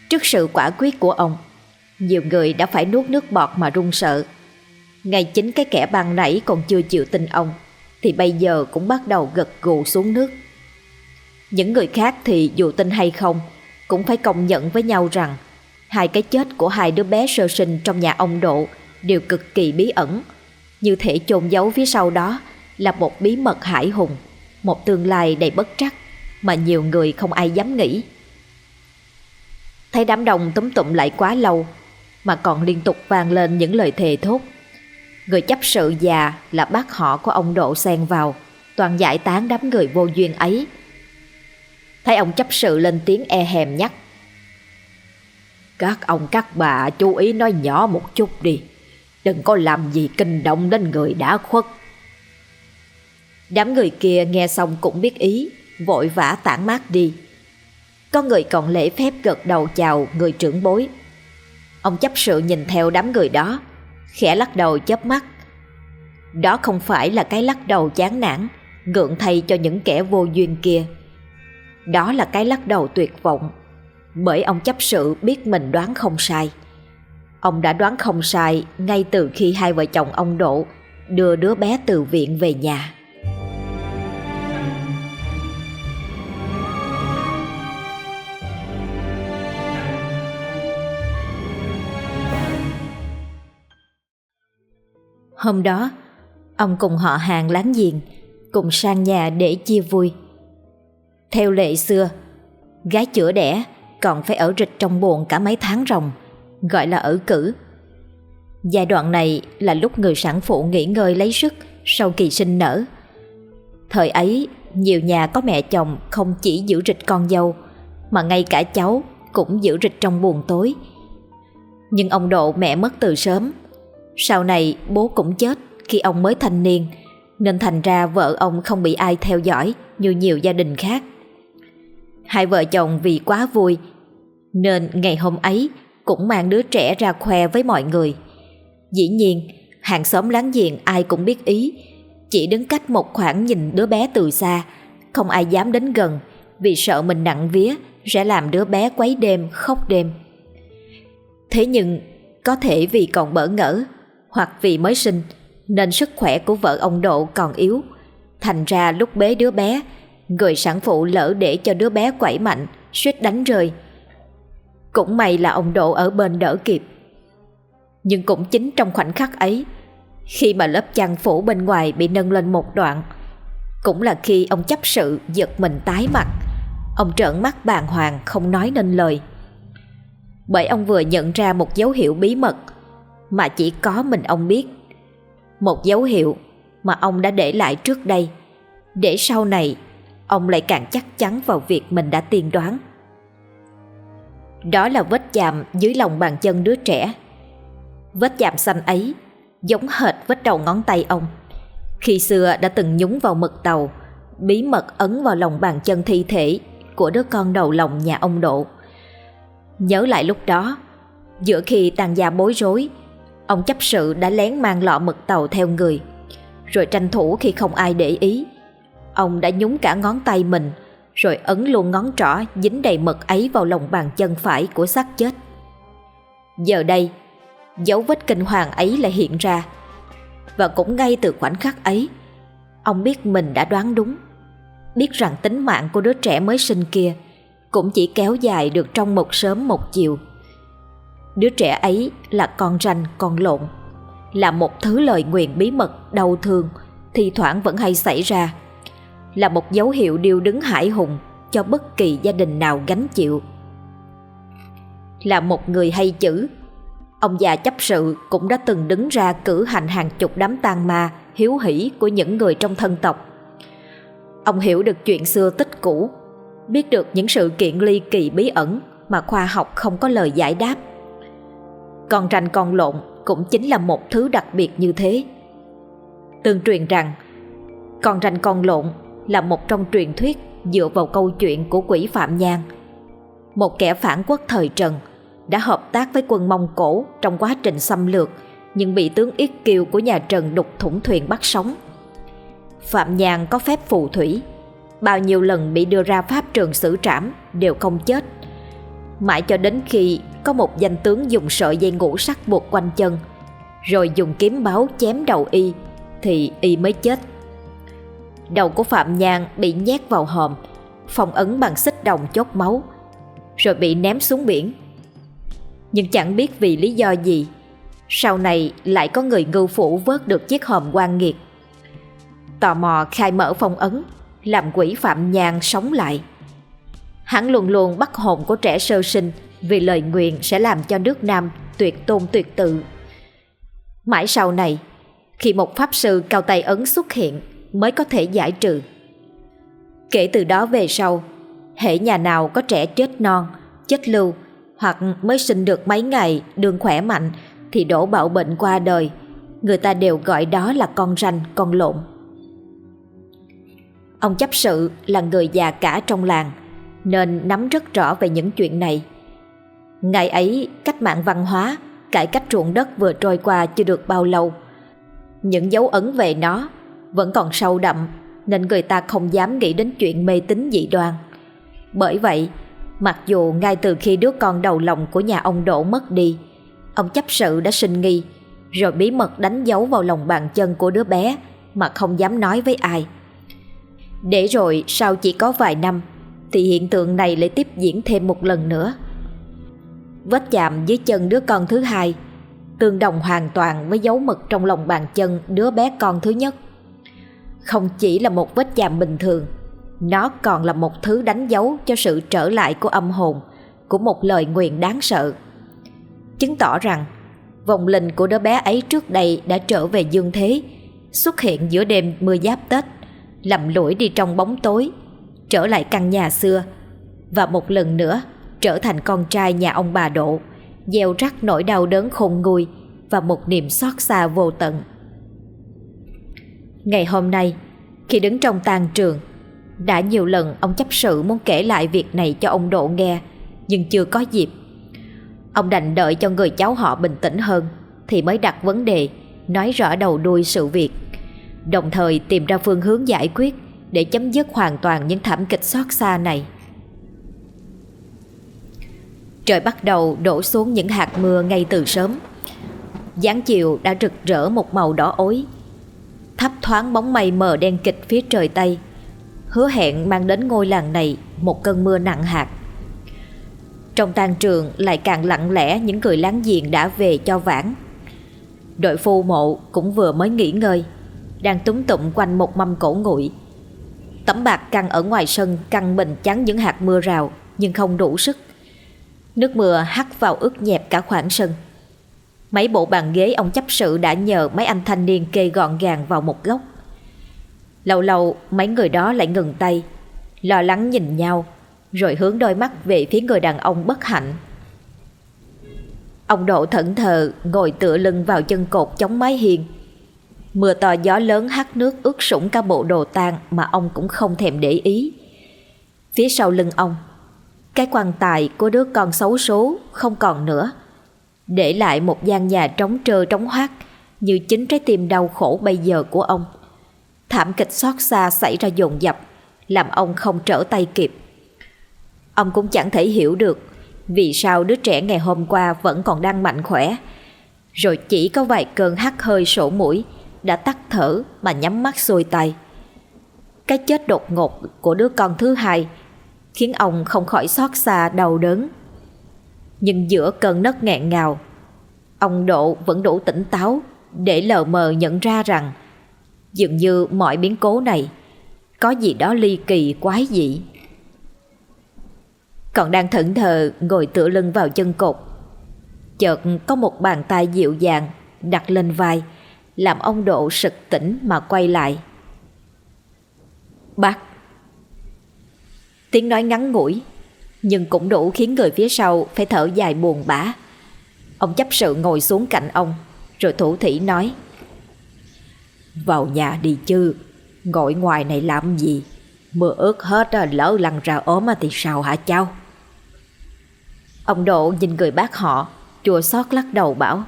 Trước sự quả quyết của ông, Nhiều người đã phải nuốt nước bọt mà run sợ. Ngay chính cái kẻ ban nãy còn chưa chịu tin ông, Thì bây giờ cũng bắt đầu gật gù xuống nước Những người khác thì dù tin hay không, Cũng phải công nhận với nhau rằng, Hai cái chết của hai đứa bé sơ sinh trong nhà ông Độ Đều cực kỳ bí ẩn Như thể chôn giấu phía sau đó Là một bí mật hải hùng, một tương lai đầy bất trắc mà nhiều người không ai dám nghĩ. Thấy đám đông túm tụm lại quá lâu mà còn liên tục vang lên những lời thề thốt. Người chấp sự già là bác họ của ông Độ xen vào, toàn giải tán đám người vô duyên ấy. Thấy ông chấp sự lên tiếng e hèm nhắc. Các ông các bà chú ý nói nhỏ một chút đi, đừng có làm gì kinh động đến người đã khuất. Đám người kia nghe xong cũng biết ý, vội vã tản mát đi. Có người còn lễ phép gật đầu chào người trưởng bối. Ông chấp sự nhìn theo đám người đó, khẽ lắc đầu chớp mắt. Đó không phải là cái lắc đầu chán nản, gượng thay cho những kẻ vô duyên kia. Đó là cái lắc đầu tuyệt vọng, bởi ông chấp sự biết mình đoán không sai. Ông đã đoán không sai ngay từ khi hai vợ chồng ông Độ đưa đứa bé từ viện về nhà. Hôm đó, ông cùng họ hàng láng giềng cùng sang nhà để chia vui. Theo lệ xưa, gái chữa đẻ còn phải ở rịch trong buồn cả mấy tháng ròng, gọi là ở cử. Giai đoạn này là lúc người sản phụ nghỉ ngơi lấy sức sau kỳ sinh nở. Thời ấy, nhiều nhà có mẹ chồng không chỉ giữ rịch con dâu, mà ngay cả cháu cũng giữ rịch trong buồn tối. Nhưng ông Độ mẹ mất từ sớm. Sau này bố cũng chết khi ông mới thanh niên, nên thành ra vợ ông không bị ai theo dõi như nhiều gia đình khác. Hai vợ chồng vì quá vui nên ngày hôm ấy cũng mang đứa trẻ ra khoe với mọi người. Dĩ nhiên, hàng xóm láng giềng ai cũng biết ý, chỉ đứng cách một khoảng nhìn đứa bé từ xa, không ai dám đến gần vì sợ mình nặng vía sẽ làm đứa bé quấy đêm, khóc đêm. Thế nhưng, có thể vì còn bỡ ngỡ hoặc vì mới sinh nên sức khỏe của vợ ông Độ còn yếu. Thành ra lúc bế đứa bé, người sản phụ lỡ để cho đứa bé quẩy mạnh, suýt đánh rơi. Cũng may là ông Độ ở bên đỡ kịp. Nhưng cũng chính trong khoảnh khắc ấy, khi mà lớp chăn phủ bên ngoài bị nâng lên một đoạn, cũng là khi ông chấp sự giật mình tái mặt. Ông trợn mắt bàng hoàng không nói nên lời. Bởi ông vừa nhận ra một dấu hiệu bí mật mà chỉ có mình ông biết. Một dấu hiệu mà ông đã để lại trước đây, để sau này ông lại càng chắc chắn vào việc mình đã tiên đoán. Đó là vết chạm dưới lòng bàn chân đứa trẻ. Vết chạm xanh ấy giống hệt vết đầu ngón tay ông. Khi xưa đã từng nhúng vào mực tàu, bí mật ấn vào lòng bàn chân thi thể của đứa con đầu lòng nhà ông Độ. Nhớ lại lúc đó, giữa khi tàn gia bối rối, ông chấp sự đã lén mang lọ mực tàu theo người. Rồi tranh thủ khi không ai để ý, ông đã nhúng cả ngón tay mình, rồi ấn luôn ngón trỏ dính đầy mực ấy vào lòng bàn chân phải của xác chết. Giờ đây, dấu vết kinh hoàng ấy lại hiện ra. Và cũng ngay từ khoảnh khắc ấy, ông biết mình đã đoán đúng. Biết rằng tính mạng của đứa trẻ mới sinh kia cũng chỉ kéo dài được trong một sớm một chiều. Đứa trẻ ấy là con ranh con lộn, là một thứ lời nguyện bí mật đau thương thì thoảng vẫn hay xảy ra, là một dấu hiệu điều đứng hải hùng cho bất kỳ gia đình nào gánh chịu. Là một người hay chữ, ông già chấp sự cũng đã từng đứng ra cử hành hàng chục đám tang ma hiếu hỷ của những người trong thân tộc. Ông hiểu được chuyện xưa tích cũ, biết được những sự kiện ly kỳ bí ẩn mà khoa học không có lời giải đáp. Con ranh con lộn cũng chính là một thứ đặc biệt như thế. Tương truyền rằng con ranh con lộn là một trong truyền thuyết dựa vào câu chuyện của quỷ Phạm Nhan, một kẻ phản quốc thời Trần đã hợp tác với quân Mông Cổ trong quá trình xâm lược nhưng bị tướng Yết Kiều của nhà Trần đục thủng thuyền bắt sống. Phạm Nhàn có phép phù thủy, bao nhiêu lần bị đưa ra pháp trường xử trảm đều không chết. Mãi cho đến khi có một danh tướng dùng sợi dây ngũ sắc buộc quanh chân, rồi dùng kiếm báo chém đầu y, thì y mới chết. Đầu của Phạm Nhàn bị nhét vào hòm, phong ấn bằng xích đồng chốt máu, rồi bị ném xuống biển. Nhưng chẳng biết vì lý do gì, sau này lại có người ngưu phủ vớt được chiếc hòm quan nghiệt. Tò mò khai mở phong ấn, làm quỷ Phạm Nhàn sống lại. Hắn luôn luôn bắt hồn của trẻ sơ sinh vì lời nguyện sẽ làm cho nước Nam tuyệt tôn tuyệt tự. Mãi sau này, khi một pháp sư cao tay ấn xuất hiện mới có thể giải trừ. Kể từ đó về sau, hệ nhà nào có trẻ chết non, chết lưu hoặc mới sinh được mấy ngày đường khỏe mạnh thì đổ bạo bệnh qua đời, người ta đều gọi đó là con ranh, con lộn. Ông chấp sự là người già cả trong làng nên nắm rất rõ về những chuyện này. Ngày ấy, cách mạng văn hóa, cải cách ruộng đất vừa trôi qua chưa được bao lâu. Những dấu ấn về nó vẫn còn sâu đậm nên người ta không dám nghĩ đến chuyện mê tín dị đoan. Bởi vậy, mặc dù ngay từ khi đứa con đầu lòng của nhà ông Đỗ mất đi, ông chấp sự đã sinh nghi, rồi bí mật đánh dấu vào lòng bàn chân của đứa bé mà không dám nói với ai. Để rồi sau chỉ có vài năm thì hiện tượng này lại tiếp diễn thêm một lần nữa. Vết chạm dưới chân đứa con thứ hai, Tương đồng hoàn toàn với dấu mực trong lòng bàn chân đứa bé con thứ nhất. Không chỉ là một vết chạm bình thường, Nó còn là một thứ đánh dấu cho sự trở lại của âm hồn, Của một lời nguyện đáng sợ. Chứng tỏ rằng, Vòng linh của đứa bé ấy trước đây đã trở về dương thế, Xuất hiện giữa đêm mưa giáp Tết, Lầm lũi đi trong bóng tối, Trở lại căn nhà xưa. Và một lần nữa trở thành con trai nhà ông bà Độ. Gieo rắc nỗi đau đớn khôn nguôi Và một niềm xót xa vô tận. Ngày hôm nay, Khi đứng trong tang trường, Đã nhiều lần ông chấp sự muốn kể lại việc này cho ông Độ nghe, Nhưng chưa có dịp. Ông đành đợi cho người cháu họ bình tĩnh hơn Thì mới đặt vấn đề, Nói rõ đầu đuôi sự việc, Đồng thời tìm ra phương hướng giải quyết Để chấm dứt hoàn toàn những thảm kịch xót xa này. Trời bắt đầu đổ xuống những hạt mưa ngay từ sớm. Giáng chiều đã rực rỡ một màu đỏ ối. Thấp thoáng bóng mây mờ đen kịch phía trời Tây, Hứa hẹn mang đến ngôi làng này một cơn mưa nặng hạt. Trong tang trường lại càng lặng lẽ những người láng giềng đã về cho vãn. Đội phu mộ cũng vừa mới nghỉ ngơi, Đang túng tụng quanh một mâm cổ nguội. Tấm bạc căng ở ngoài sân căng mình chắn những hạt mưa rào, Nhưng không đủ sức. Nước mưa hắt vào ướt nhẹp cả khoảng sân. Mấy bộ bàn ghế ông chấp sự đã nhờ mấy anh thanh niên kê gọn gàng vào một góc. Lâu lâu, mấy người đó lại ngừng tay, Lo lắng nhìn nhau, Rồi hướng đôi mắt về phía người đàn ông bất hạnh. Ông Độ thẫn thờ, ngồi tựa lưng vào chân cột chống mái hiên. Mưa to gió lớn hắt nước ướt sũng cả bộ đồ tang mà ông cũng không thèm để ý. Phía sau lưng ông cái quan tài của đứa con xấu số không còn nữa. Để lại một gian nhà trống trơ trống hoác, Như chính trái tim đau khổ bây giờ của ông. Thảm kịch xót xa xảy ra dồn dập, Làm ông không trở tay kịp. Ông cũng chẳng thể hiểu được Vì sao đứa trẻ ngày hôm qua vẫn còn đang mạnh khỏe. Rồi chỉ có vài cơn hắt hơi sổ mũi Đã tắt thở mà nhắm mắt xuôi tay. Cái chết đột ngột của đứa con thứ hai khiến ông không khỏi xót xa đau đớn. Nhưng giữa cơn nấc nghẹn ngào, ông Độ vẫn đủ tỉnh táo để lờ mờ nhận ra rằng dường như mọi biến cố này có gì đó ly kỳ quái dị. Còn đang thẫn thờ ngồi tựa lưng vào chân cột, chợt có một bàn tay dịu dàng đặt lên vai, làm ông Độ sực tỉnh mà quay lại. Bác Tiếng nói ngắn ngủi, Nhưng cũng đủ khiến người phía sau Phải thở dài buồn bã. Ông chấp sự ngồi xuống cạnh ông, Rồi thủ thỉ nói, Vào nhà đi chứ, Ngồi ngoài này làm gì? Mưa ướt hết lỡ lăn ra ốm thì sao hả cháu? Ông Độ nhìn người bác họ Chùa xót lắc đầu bảo,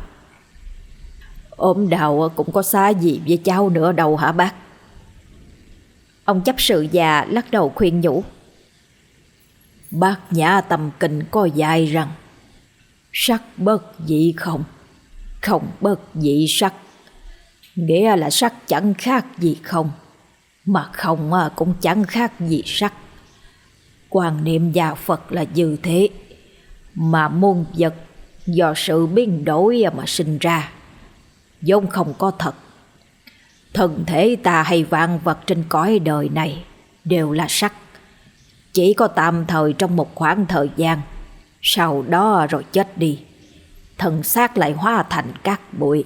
Ốm đau cũng có xa gì với cháu nữa đâu hả bác? Ông chấp sự già lắc đầu khuyên nhủ Bác nhã tâm kinh có dạy rằng, Sắc bất dị không? Không bất dị sắc. Nghĩa là sắc chẳng khác gì không, Mà không à, cũng chẳng khác gì sắc. Quan niệm gia Phật là như thế. Mà môn vật do sự biến đổi à, mà sinh ra, vốn không có thật. Thân thể ta hay vạn vật trên cõi đời này Đều là sắc chỉ có tạm thời trong một khoảng thời gian. Sau đó rồi chết đi. Thần xác lại hóa thành các bụi,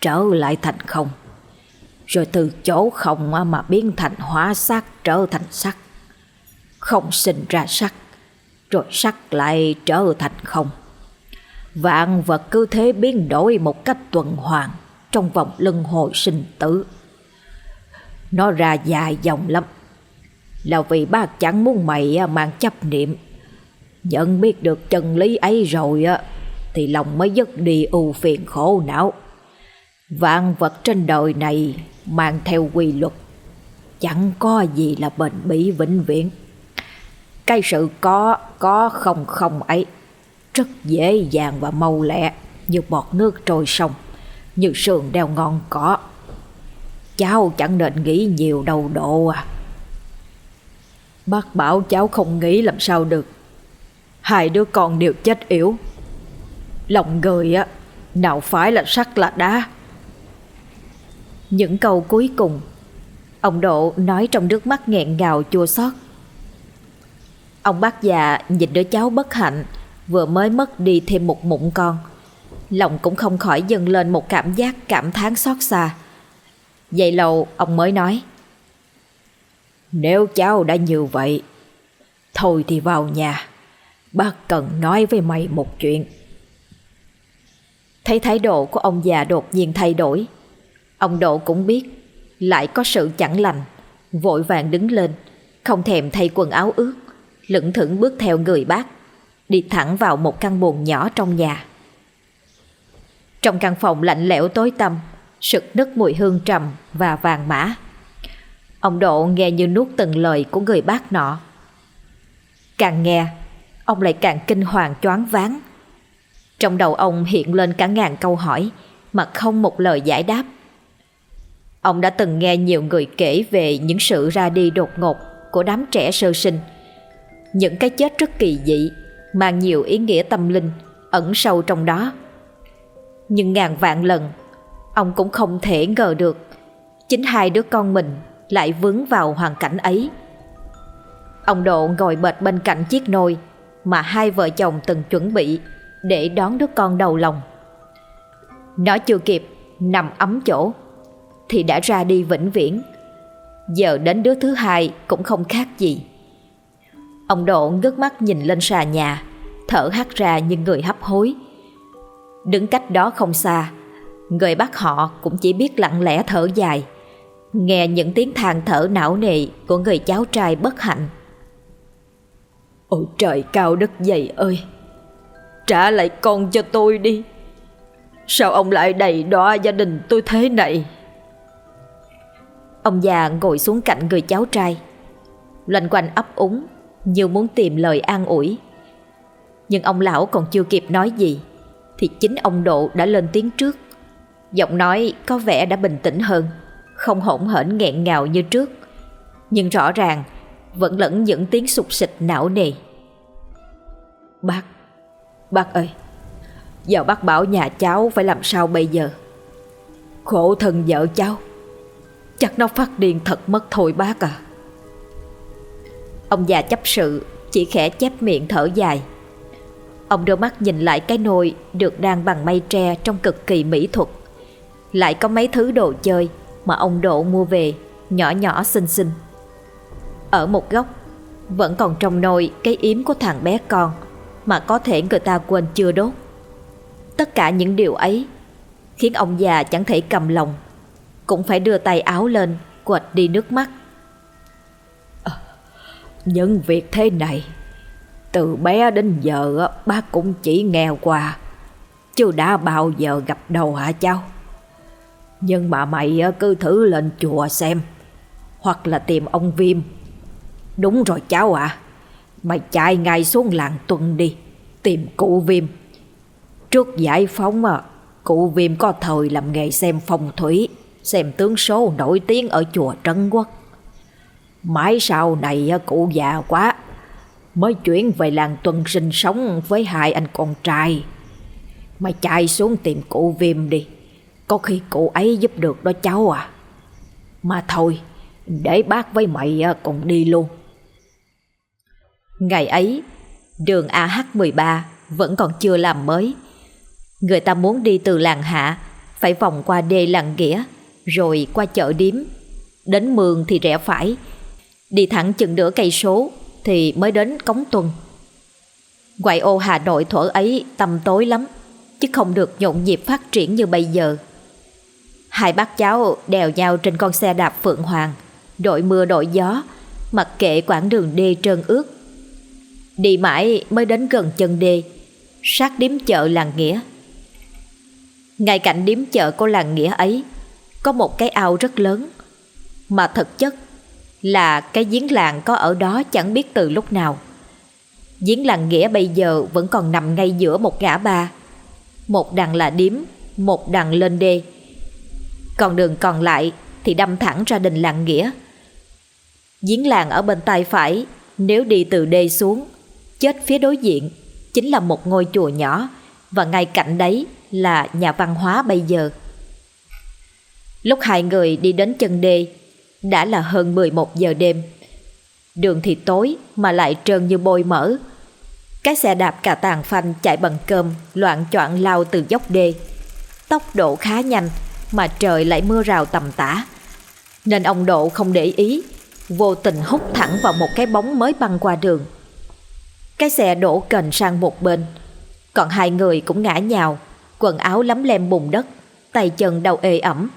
Trở lại thành không. Rồi từ chỗ không mà biến thành hóa xác trở thành sắc Không sinh ra sắc Rồi sắc lại trở thành không. Vạn vật cứ thế biến đổi một cách tuần hoàn Trong vòng luân hồi sinh tử. Nó ra dài dòng lắm là vì bác chẳng muốn mày à, mang chấp niệm. Nhận biết được chân lý ấy rồi á, thì lòng mới dứt đi ưu phiền khổ não. Vạn vật trên đời này mang theo quy luật, chẳng có gì là bền bỉ vĩnh viễn. Cái sự có, có không không ấy, rất dễ dàng và mau lẹ như bọt nước trôi sông, như sườn đeo ngon cỏ. Cháu chẳng nên nghĩ nhiều đầu độ à. Bác bảo cháu không nghĩ làm sao được. Hai đứa con đều chết yếu. Lòng người á, Nào phải là sắt là đá. Những câu cuối cùng, Ông Độ nói trong nước mắt nghẹn ngào chua xót. Ông bác già nhìn đứa cháu bất hạnh, Vừa mới mất đi thêm một mụn con. Lòng cũng không khỏi dâng lên một cảm giác cảm thán xót xa. Vậy lâu, ông mới nói nếu cháu đã như vậy, Thôi thì vào nhà. Bác cần nói với mày một chuyện. Thấy thái độ của ông già đột nhiên thay đổi, Ông Độ cũng biết Lại có sự chẳng lành, Vội vàng đứng lên, Không thèm thay quần áo ướt, Lững thững bước theo người bác, Đi thẳng vào một căn buồng nhỏ trong nhà. Trong căn phòng lạnh lẽo tối tăm, Sực nứt mùi hương trầm và vàng mã. Ông Độ nghe như nuốt từng lời của người bác nọ. Càng nghe, Ông lại càng kinh hoàng choáng váng. Trong đầu ông hiện lên cả ngàn câu hỏi, Mà không một lời giải đáp. Ông đã từng nghe nhiều người kể về những sự ra đi đột ngột của đám trẻ sơ sinh. Những cái chết rất kỳ dị, Mang nhiều ý nghĩa tâm linh, ẩn sâu trong đó. Nhưng ngàn vạn lần, Ông cũng không thể ngờ được, Chính hai đứa con mình lại vướng vào hoàn cảnh ấy Ông Độ ngồi bệt bên cạnh chiếc nồi mà hai vợ chồng từng chuẩn bị để đón đứa con đầu lòng. Nó chưa kịp nằm ấm chỗ thì đã ra đi vĩnh viễn. Giờ đến đứa thứ hai cũng không khác gì. Ông Độ ngước mắt nhìn lên xà nhà, thở hắt ra như người hấp hối. Đứng cách đó không xa, người bác họ cũng chỉ biết lặng lẽ thở dài, nghe những tiếng than thở não nề của người cháu trai bất hạnh. Ôi trời cao đất dày ơi Trả lại con cho tôi đi. Sao ông lại đầy đọa gia đình tôi thế này? Ông già ngồi xuống cạnh người cháu trai Loanh quanh ấp úng Như muốn tìm lời an ủi. Nhưng ông lão còn chưa kịp nói gì Thì chính ông Độ đã lên tiếng trước Giọng nói có vẻ đã bình tĩnh hơn không hỗn hển nghẹn ngào như trước Nhưng rõ ràng vẫn lẫn những tiếng sụp sịch não nề. Bác, bác ơi, giờ bác bảo nhà cháu phải làm sao bây giờ? Khổ thân vợ cháu, chắc nó phát điên thật mất thôi bác à. Ông già chấp sự, chỉ khẽ chép miệng thở dài. Ông đưa mắt nhìn lại cái nồi được đan bằng mây tre trong cực kỳ mỹ thuật. Lại có mấy thứ đồ chơi mà ông Độ mua về, nhỏ nhỏ xinh xinh. Ở một góc Vẫn còn trong nồi cái yếm của thằng bé con Mà có thể người ta quên chưa đốt. Tất cả những điều ấy Khiến ông già chẳng thể cầm lòng Cũng phải đưa tay áo lên Quệt đi nước mắt. À, Những việc thế này Từ bé đến giờ Bác cũng chỉ nghe qua Chứ đã bao giờ gặp đầu hả cháu? Nhưng mà mày cứ thử lên chùa xem. Hoặc là tìm ông Viêm. Đúng rồi cháu ạ. À. Mày chạy ngay xuống làng tuần đi Tìm cụ viêm. Trước giải phóng à, Cụ viêm có thời làm nghề xem phong thủy Xem tướng số nổi tiếng ở chùa Trấn Quốc. Mãi sau này cụ già quá Mới chuyển về làng tuần sinh sống với hai anh con trai. Mày chạy xuống tìm cụ viêm đi. Có khi cụ ấy giúp được đó cháu à Mà thôi Để bác với mày à, cùng đi luôn Ngày ấy, đường AH13 vẫn còn chưa làm mới. Người ta muốn đi từ làng Hạ, phải vòng qua đê làng Nghĩa, rồi qua chợ điếm. Đến Mường thì rẽ phải, đi thẳng chừng nửa cây số thì mới đến Cống Tuần. Ngoại ô Hà Nội thuở ấy tầm tối lắm, chứ không được nhộn nhịp phát triển như bây giờ. Hai bác cháu đèo nhau trên con xe đạp Phượng Hoàng, đội mưa đội gió, mặc kệ quãng đường đê trơn ướt. Đi mãi mới đến gần chân đê Sát điếm chợ làng nghĩa. Ngay cạnh điếm chợ của làng nghĩa ấy Có một cái ao rất lớn. Mà thực chất Là cái giếng làng có ở đó chẳng biết từ lúc nào. Giếng làng nghĩa bây giờ Vẫn còn nằm ngay giữa một ngã ba. Một đằng là điếm Một đằng lên đê. Còn đường còn lại Thì đâm thẳng ra đình làng nghĩa Giếng làng ở bên tay phải Nếu đi từ đê xuống Chết phía đối diện chính là một ngôi chùa nhỏ và ngay cạnh đấy là nhà văn hóa bây giờ. Lúc hai người đi đến chân đê, đã là hơn 11 giờ đêm. Đường thì tối mà lại trơn như bôi mỡ. Cái xe đạp cà tàn phanh chạy bằng cơm loạn choạng lao từ dốc đê. Tốc độ khá nhanh mà trời lại mưa rào tầm tã. Nên ông Độ không để ý, vô tình hút thẳng vào một cái bóng mới băng qua đường. Cái xe đổ cành sang một bên, còn hai người cũng ngã nhào, quần áo lấm lem bùn đất, tay chân đau ê ẩm.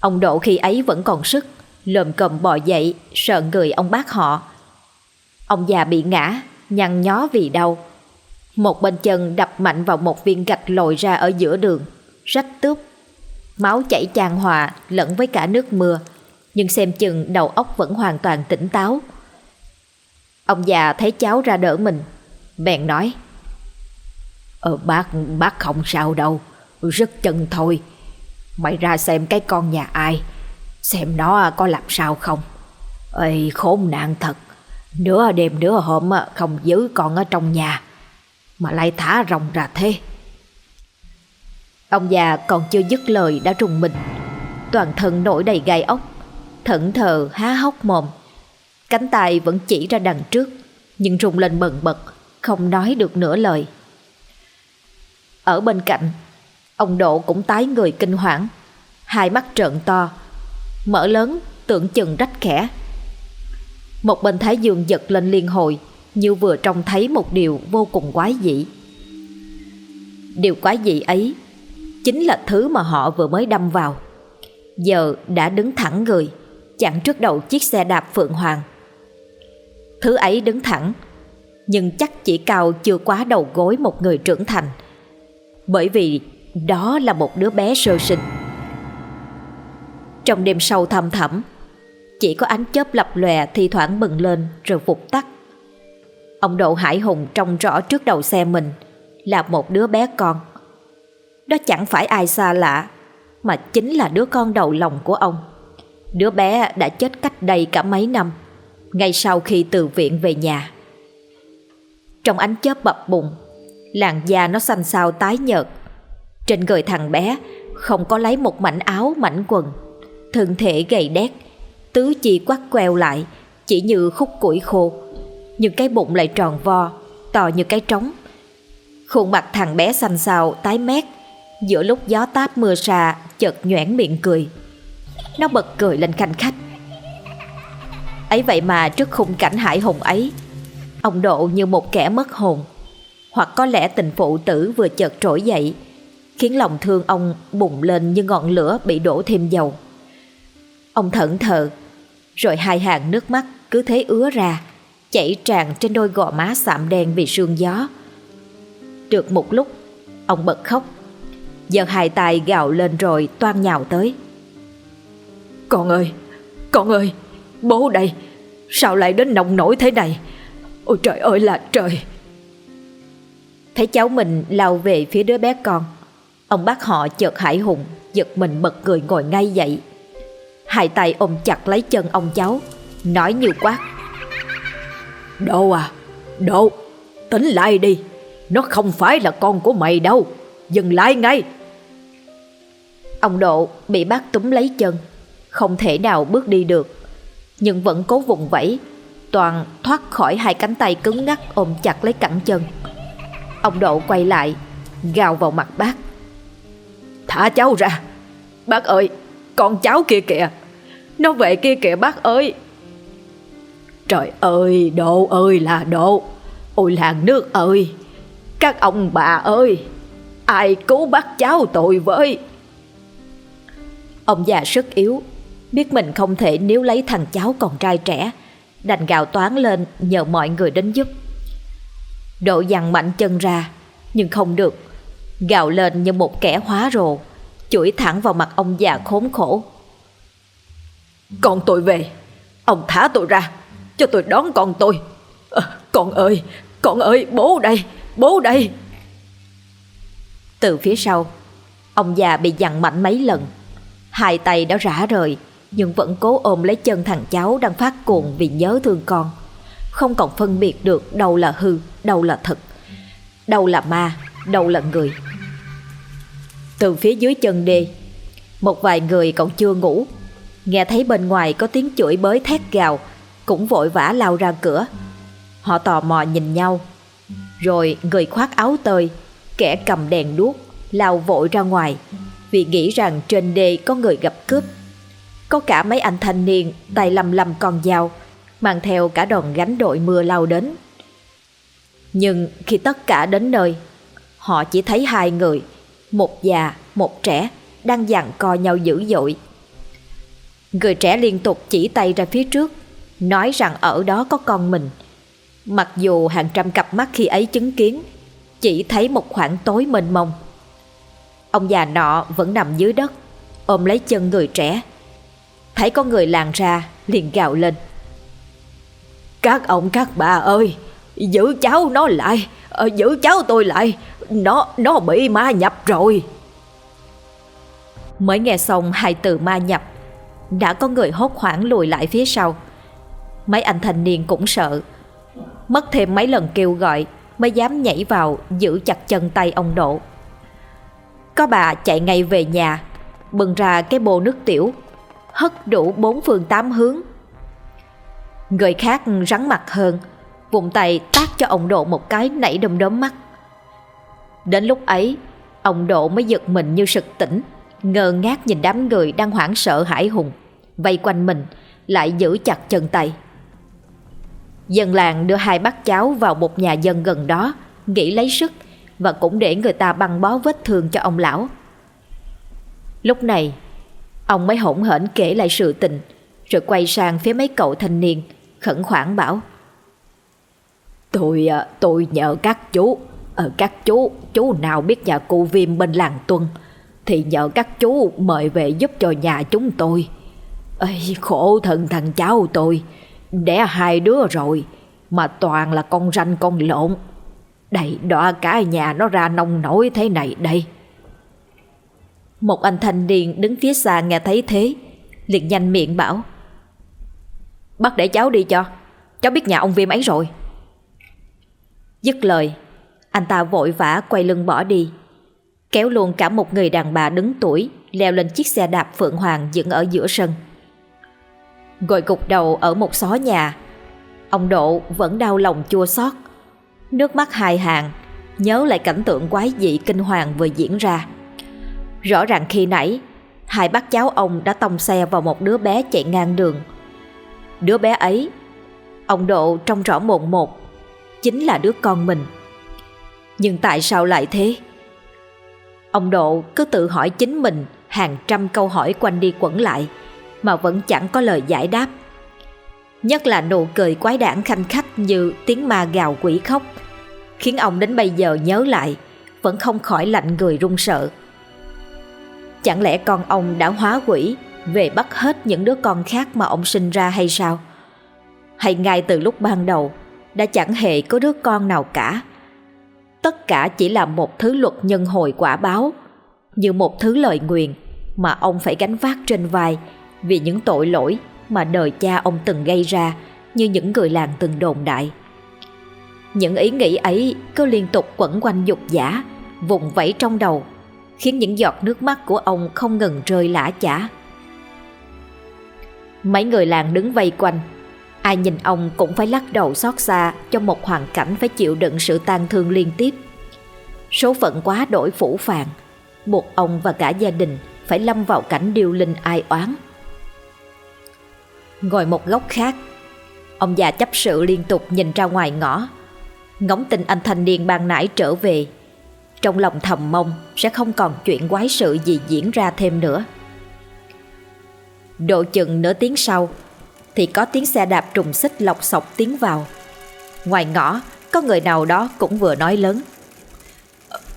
Ông Độ khi ấy vẫn còn sức, lồm cồm bò dậy, sợ người ông bác họ. Ông già bị ngã, nhăn nhó vì đau. Một bên chân đập mạnh vào một viên gạch lồi ra ở giữa đường, rách tướp. Máu chảy tràn hòa lẫn với cả nước mưa, nhưng xem chừng đầu óc vẫn hoàn toàn tỉnh táo. Ông già thấy cháu ra đỡ mình, bèn nói. Ờ bác, bác không sao đâu, rất chân thôi. Mày ra xem cái con nhà ai, xem nó có làm sao không. Ê khốn nạn thật, nửa đêm nửa hôm không giữ con ở trong nhà, mà lại thả rồng ra thế. Ông già còn chưa dứt lời đã trùng mình, toàn thân nổi đầy gai ốc, thẫn thờ há hốc mồm. Cánh tay vẫn chỉ ra đằng trước, nhưng rung lên bần bật, không nói được nửa lời. Ở bên cạnh, ông Độ cũng tái người kinh hoảng, hai mắt trợn to, mở lớn tưởng chừng rách khẽ. Một bên thái dương giật lên liên hồi, như vừa trông thấy một điều vô cùng quái dị. Điều quái dị ấy chính là thứ mà họ vừa mới đâm vào. Giờ đã đứng thẳng người, chặn trước đầu chiếc xe đạp Phượng Hoàng. Thứ ấy đứng thẳng, nhưng chắc chỉ cao chưa quá đầu gối một người trưởng thành. Bởi vì đó là một đứa bé sơ sinh. Trong đêm sâu thầm thẳm, chỉ có ánh chớp lập lòe thi thoảng bừng lên rồi phục tắt. Ông Đậu Hải Hùng trông rõ trước đầu xe mình là một đứa bé con. Đó chẳng phải ai xa lạ, mà chính là đứa con đầu lòng của ông. Đứa bé đã chết cách đây cả mấy năm, ngay sau khi từ viện về nhà. Trong ánh chớp bập bùng, làn da nó xanh xao tái nhợt. Trên người thằng bé không có lấy một mảnh áo mảnh quần, thân thể gầy đét, tứ chi quắt queo lại, chỉ như khúc củi khô. Nhưng cái bụng lại tròn vo, to như cái trống. Khuôn mặt thằng bé xanh xao tái mét, giữa lúc gió táp mưa xà chợt nhoẻn miệng cười. Nó bật cười lên khanh khách. Ấy vậy mà trước khung cảnh hải hùng ấy, ông Độ như một kẻ mất hồn. Hoặc có lẽ tình phụ tử vừa chợt trỗi dậy, khiến lòng thương ông bùng lên như ngọn lửa bị đổ thêm dầu. Ông thẫn thờ, rồi hai hàng nước mắt cứ thế ứa ra, chảy tràn trên đôi gò má sạm đen vì sương gió. Được một lúc, ông bật khóc, giờ hai tay gào lên rồi toan nhào tới. Con ơi, con ơi, bố đây, sao lại đến nồng nổi thế này? Ôi trời ơi là trời! Thấy cháu mình lao về phía đứa bé con, ông bác họ chợt hải hùng, giật mình bật cười ngồi ngay dậy. Hai tay ôm chặt lấy chân ông cháu, nói như quát. Đô à, Đô, tỉnh lại đi, nó không phải là con của mày đâu, dừng lại ngay. Ông Độ bị bác túm lấy chân, không thể nào bước đi được, nhưng vẫn cố vùng vẫy, toàn thoát khỏi hai cánh tay cứng ngắc ôm chặt lấy cẳng chân. Ông Độ quay lại, gào vào mặt bác. Thả cháu ra, bác ơi, con cháu kia kìa, nó về kia kìa bác ơi. Trời ơi, Độ ơi là Độ, ôi làng nước ơi, các ông bà ơi, ai cứu bác cháu tội với. Ông già rất yếu, biết mình không thể níu lấy thằng cháu còn trai trẻ, đành gào toán lên nhờ mọi người đến giúp. Độ dằn mạnh chân ra, nhưng không được, gào lên như một kẻ hóa rồ, chửi thẳng vào mặt ông già khốn khổ. Con tôi về, ông thả tôi ra, cho tôi đón con tôi. À, con ơi, con ơi, bố đây, bố đây. Từ phía sau, ông già bị dằn mạnh mấy lần, hai tay đã rã rời, nhưng vẫn cố ôm lấy chân thằng cháu đang phát cuồng vì nhớ thương con. Không còn phân biệt được đâu là hư, đâu là thật, đâu là ma, đâu là người. Từ phía dưới chân đê Một vài người còn chưa ngủ Nghe thấy bên ngoài có tiếng chửi bới thét gào Cũng vội vã lao ra cửa Họ tò mò nhìn nhau Rồi người khoác áo tơi Kẻ cầm đèn đuốc Lao vội ra ngoài vì nghĩ rằng trên đê có người gặp cướp. Có cả mấy anh thanh niên Tay lầm lầm con dao Mang theo cả đòn gánh đội mưa lao đến. Nhưng khi tất cả đến nơi Họ chỉ thấy hai người Một già, một trẻ Đang giằng co nhau dữ dội. Người trẻ liên tục chỉ tay ra phía trước Nói rằng ở đó có con mình. Mặc dù hàng trăm cặp mắt khi ấy chứng kiến Chỉ thấy một khoảng tối mênh mông. Ông già nọ vẫn nằm dưới đất, Ôm lấy chân người trẻ. Thấy có người làng ra, liền gào lên. Các ông, các bà ơi, Giữ cháu nó lại ờ, Giữ cháu tôi lại, Nó nó bị ma nhập rồi. Mới nghe xong hai từ ma nhập, Đã có người hốt hoảng lùi lại phía sau. Mấy anh thanh niên cũng sợ. Mất thêm mấy lần kêu gọi, Mới dám nhảy vào giữ chặt chân tay ông Độ. Có bà chạy ngay về nhà Bừng ra cái bồ nước tiểu, Hất đủ bốn phương tám hướng. Người khác rắn mặt hơn Vùng tay tác cho ông Độ một cái nảy đom đóm mắt. Đến lúc ấy, Ông Độ mới giật mình như sực tỉnh, Ngơ ngác nhìn đám người đang hoảng sợ hãi hùng, Vây quanh mình, Lại giữ chặt chân tay. Dân làng đưa hai bác cháu vào một nhà dân gần đó, Nghỉ lấy sức và cũng để người ta băng bó vết thương cho ông lão. Lúc này Ông mới hỗn hển kể lại sự tình Rồi quay sang phía mấy cậu thanh niên Khẩn khoản bảo Tôi à, tôi nhờ các chú ở Các chú Chú nào biết nhà cụ viêm bên làng Tuân Thì nhờ các chú mời về giúp cho nhà chúng tôi. Ây, Khổ thân thằng cháu tôi Đẻ hai đứa rồi Mà toàn là con ranh con lộn. Đây, đọa cả nhà nó ra nông nổi thế này đây. Một anh thanh niên đứng phía xa nghe thấy thế, liền nhanh miệng bảo, Bắt để cháu đi cho. Cháu biết nhà ông Viêm ấy rồi. Dứt lời, Anh ta vội vã quay lưng bỏ đi, Kéo luôn cả một người đàn bà đứng tuổi, Leo lên chiếc xe đạp Phượng Hoàng dựng ở giữa sân. Gọi gục đầu ở một xó nhà, Ông Độ vẫn đau lòng chua xót. Nước mắt hai hàng, Nhớ lại cảnh tượng quái dị kinh hoàng vừa diễn ra. Rõ ràng khi nãy, Hai bác cháu ông đã tông xe vào một đứa bé chạy ngang đường. Đứa bé ấy, Ông Độ trông rõ mồn một, Chính là đứa con mình. Nhưng tại sao lại thế? Ông Độ cứ tự hỏi chính mình Hàng trăm câu hỏi quanh đi quẩn lại, mà vẫn chẳng có lời giải đáp. Nhất là nụ cười quái đản khanh khách như tiếng ma gào quỷ khóc, khiến ông đến bây giờ nhớ lại, vẫn không khỏi lạnh người run sợ. Chẳng lẽ con ông đã hóa quỷ về bắt hết những đứa con khác mà ông sinh ra hay sao? Hay ngay từ lúc ban đầu đã chẳng hề có đứa con nào cả? Tất cả chỉ là một thứ luật nhân hồi quả báo, như một thứ lời nguyền mà ông phải gánh vác trên vai vì những tội lỗi mà đời cha ông từng gây ra như những người làng từng đồn đại. Những ý nghĩ ấy cứ liên tục quẩn quanh dục giả, vùng vẫy trong đầu, khiến những giọt nước mắt của ông không ngừng rơi lã chả. Mấy người làng đứng vây quanh, ai nhìn ông cũng phải lắc đầu xót xa trong một hoàn cảnh phải chịu đựng sự tang thương liên tiếp. Số phận quá đổi phủ phàng, buộc ông và cả gia đình phải lâm vào cảnh điêu linh ai oán. Ngồi một góc khác. Ông già chấp sự liên tục nhìn ra ngoài ngõ. Ngóng tin anh thanh niên ban nãy trở về. Trong lòng thầm mong Sẽ không còn chuyện quái sự gì diễn ra thêm nữa. Độ chừng nửa tiếng sau, Thì có tiếng xe đạp trùng xích lọc sọc tiến vào. Ngoài ngõ, Có người nào đó cũng vừa nói lớn.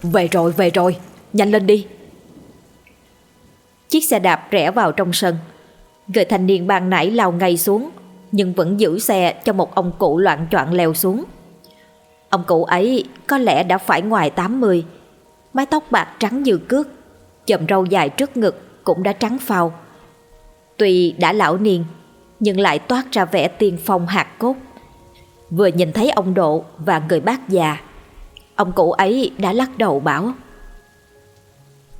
Về rồi về rồi, Nhanh lên đi. Chiếc xe đạp rẽ vào trong sân. Người thanh niên ban nãy lao ngay xuống, Nhưng vẫn giữ xe cho một ông cụ loạn choạng leo xuống. Ông cụ ấy có lẽ đã phải ngoài 80 Mái tóc bạc trắng như cước Chầm râu dài trước ngực cũng đã trắng phao. Tuy đã lão niên, Nhưng lại toát ra vẻ tiên phong hạt cốt. Vừa nhìn thấy ông Độ và người bác già, Ông cụ ấy đã lắc đầu bảo,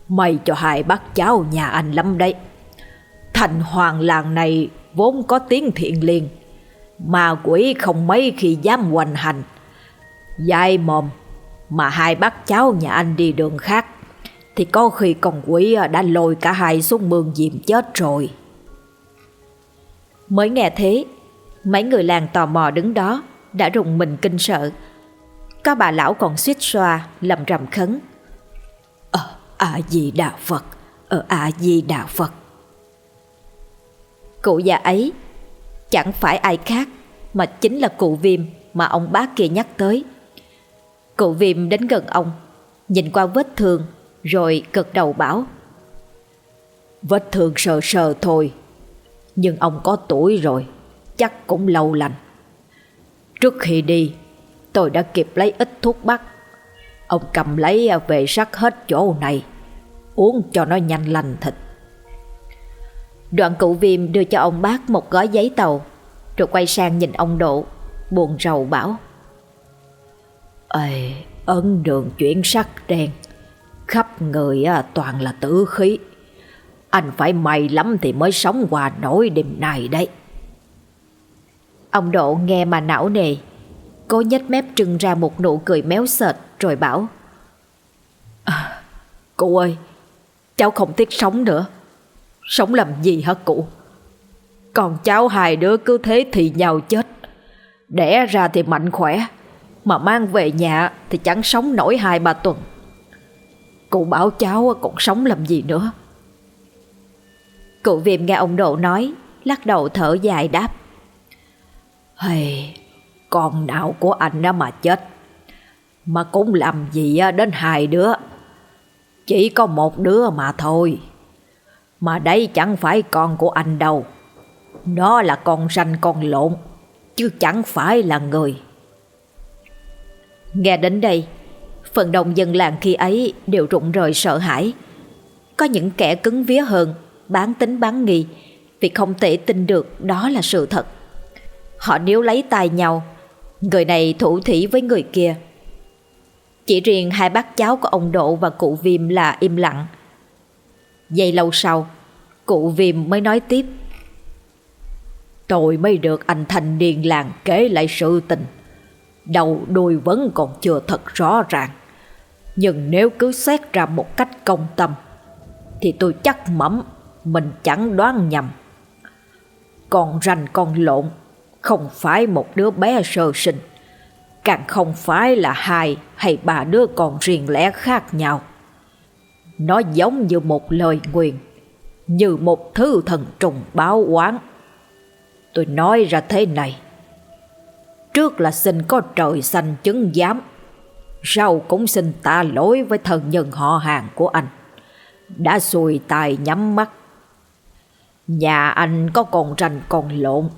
May cho hai bác cháu nhà anh lắm đấy. Thành hoàng làng này vốn có tiếng thiện liền Mà quỷ không mấy khi dám hoành hành. Dài mồm Mà hai bác cháu nhà anh đi đường khác Thì có khi con quỷ đã lôi cả hai xuống mương diệm chết rồi. Mới nghe thế Mấy người làng tò mò đứng đó Đã rùng mình kinh sợ. Có bà lão còn suýt xoa Lầm rầm khấn. Ờ, à gì đạo Phật Ờ, à gì đạo Phật Cụ già ấy. Chẳng phải ai khác, Mà chính là cụ viêm Mà ông bác kia nhắc tới. Cụ viêm đến gần ông, Nhìn qua vết thương, Rồi gật đầu bảo, Vết thương sờ sờ thôi, Nhưng ông có tuổi rồi, Chắc cũng lâu lành. Trước khi đi, Tôi đã kịp lấy ít thuốc bắc. Ông cầm lấy về sắc hết chỗ này, Uống cho nó nhanh lành thịt. Đoạn cụ viêm đưa cho ông bác một gói giấy tàu Rồi quay sang nhìn ông Độ Buồn rầu bảo. Ê, ấn đường chuyển sắc đen Khắp người à, toàn là tử khí. Anh phải may lắm thì mới sống qua nổi đêm này đấy. Ông Độ nghe mà não nề Cố nhếch mép trưng ra một nụ cười méo sệt Rồi bảo. À, Cụ ơi Cháu không tiếc sống nữa. Sống làm gì hả cụ? Còn cháu hai đứa cứ thế thì nhau chết. Đẻ ra thì mạnh khỏe Mà mang về nhà Thì chẳng sống nổi hai ba tuần. Cụ bảo cháu còn sống làm gì nữa? Cụ viêm nghe ông Độ nói Lắc đầu thở dài đáp. Hey, con nào của anh đó mà chết. Mà cũng làm gì đến hai đứa? Chỉ có một đứa mà thôi. Mà đây chẳng phải con của anh đâu. Nó là con ranh con lộn, Chứ chẳng phải là người. Nghe đến đây, Phần đông dân làng khi ấy đều rụng rời sợ hãi. Có những kẻ cứng vía hơn, Bán tính bán nghi, Vì không thể tin được đó là sự thật. Họ níu lấy tay nhau, Người này thủ thủy với người kia. Chỉ riêng hai bác cháu của ông Độ và cụ Viêm là im lặng. Giây lâu sau Cụ Viêm mới nói tiếp. Tôi mới được anh thanh niên làng kể lại sự tình. Đầu đuôi vẫn còn chưa thật rõ ràng. Nhưng nếu cứ xét ra một cách công tâm Thì tôi chắc mẩm mình chẳng đoán nhầm. Còn rành con lộn không phải một đứa bé sơ sinh, càng không phải là hai hay ba đứa con riêng lẻ khác nhau. Nó giống như một lời nguyền, như một thứ thần trùng báo oán. Tôi nói ra thế này, trước là xin có trời xanh chứng giám, sau cũng xin ta lỗi với thần nhân họ hàng của anh, đã xùi tài nhắm mắt. Nhà anh có còn rành còn lộn,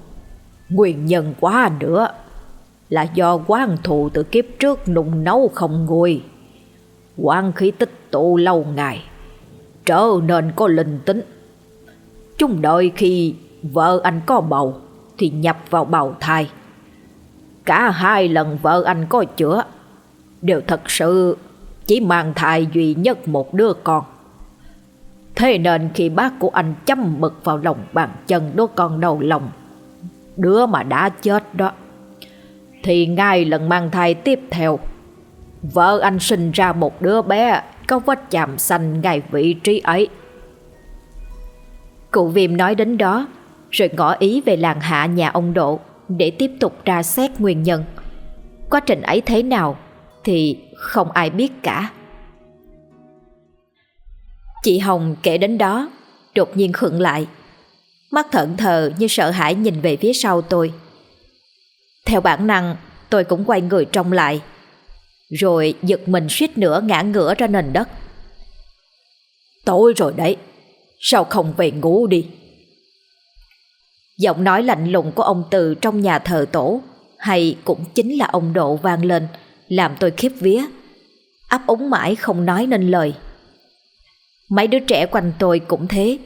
Nguyên nhân quá nữa là do quán thù từ kiếp trước nung nấu không nguôi. Quan khí tích tụ lâu ngày, trở nên có linh tính. Chúng đợi khi vợ anh có bầu thì nhập vào bầu thai. Cả hai lần vợ anh có chữa đều thật sự chỉ mang thai duy nhất một đứa con. Thế nên khi bác của anh châm mực vào lòng bàn chân đứa con đầu lòng đứa mà đã chết đó. Thì ngay lần mang thai tiếp theo, vợ anh sinh ra một đứa bé có vết chạm xanh ngay vị trí ấy. Cụ viêm nói đến đó, rồi ngỏ ý về làng hạ nhà ông Độ để tiếp tục tra xét nguyên nhân. Quá trình ấy thế nào thì không ai biết cả. Chị Hồng kể đến đó, đột nhiên khựng lại Mắt thận thờ như sợ hãi nhìn về phía sau tôi Theo bản năng tôi cũng quay người trông lại rồi giật mình suýt nữa ngã ngửa ra nền đất. Tối rồi đấy Sao không về ngủ đi? Giọng nói lạnh lùng của ông Từ trong nhà thờ tổ Hay cũng chính là ông Độ vang lên Làm tôi khiếp vía. Ấp úng mãi không nói nên lời. Mấy đứa trẻ quanh tôi cũng thế.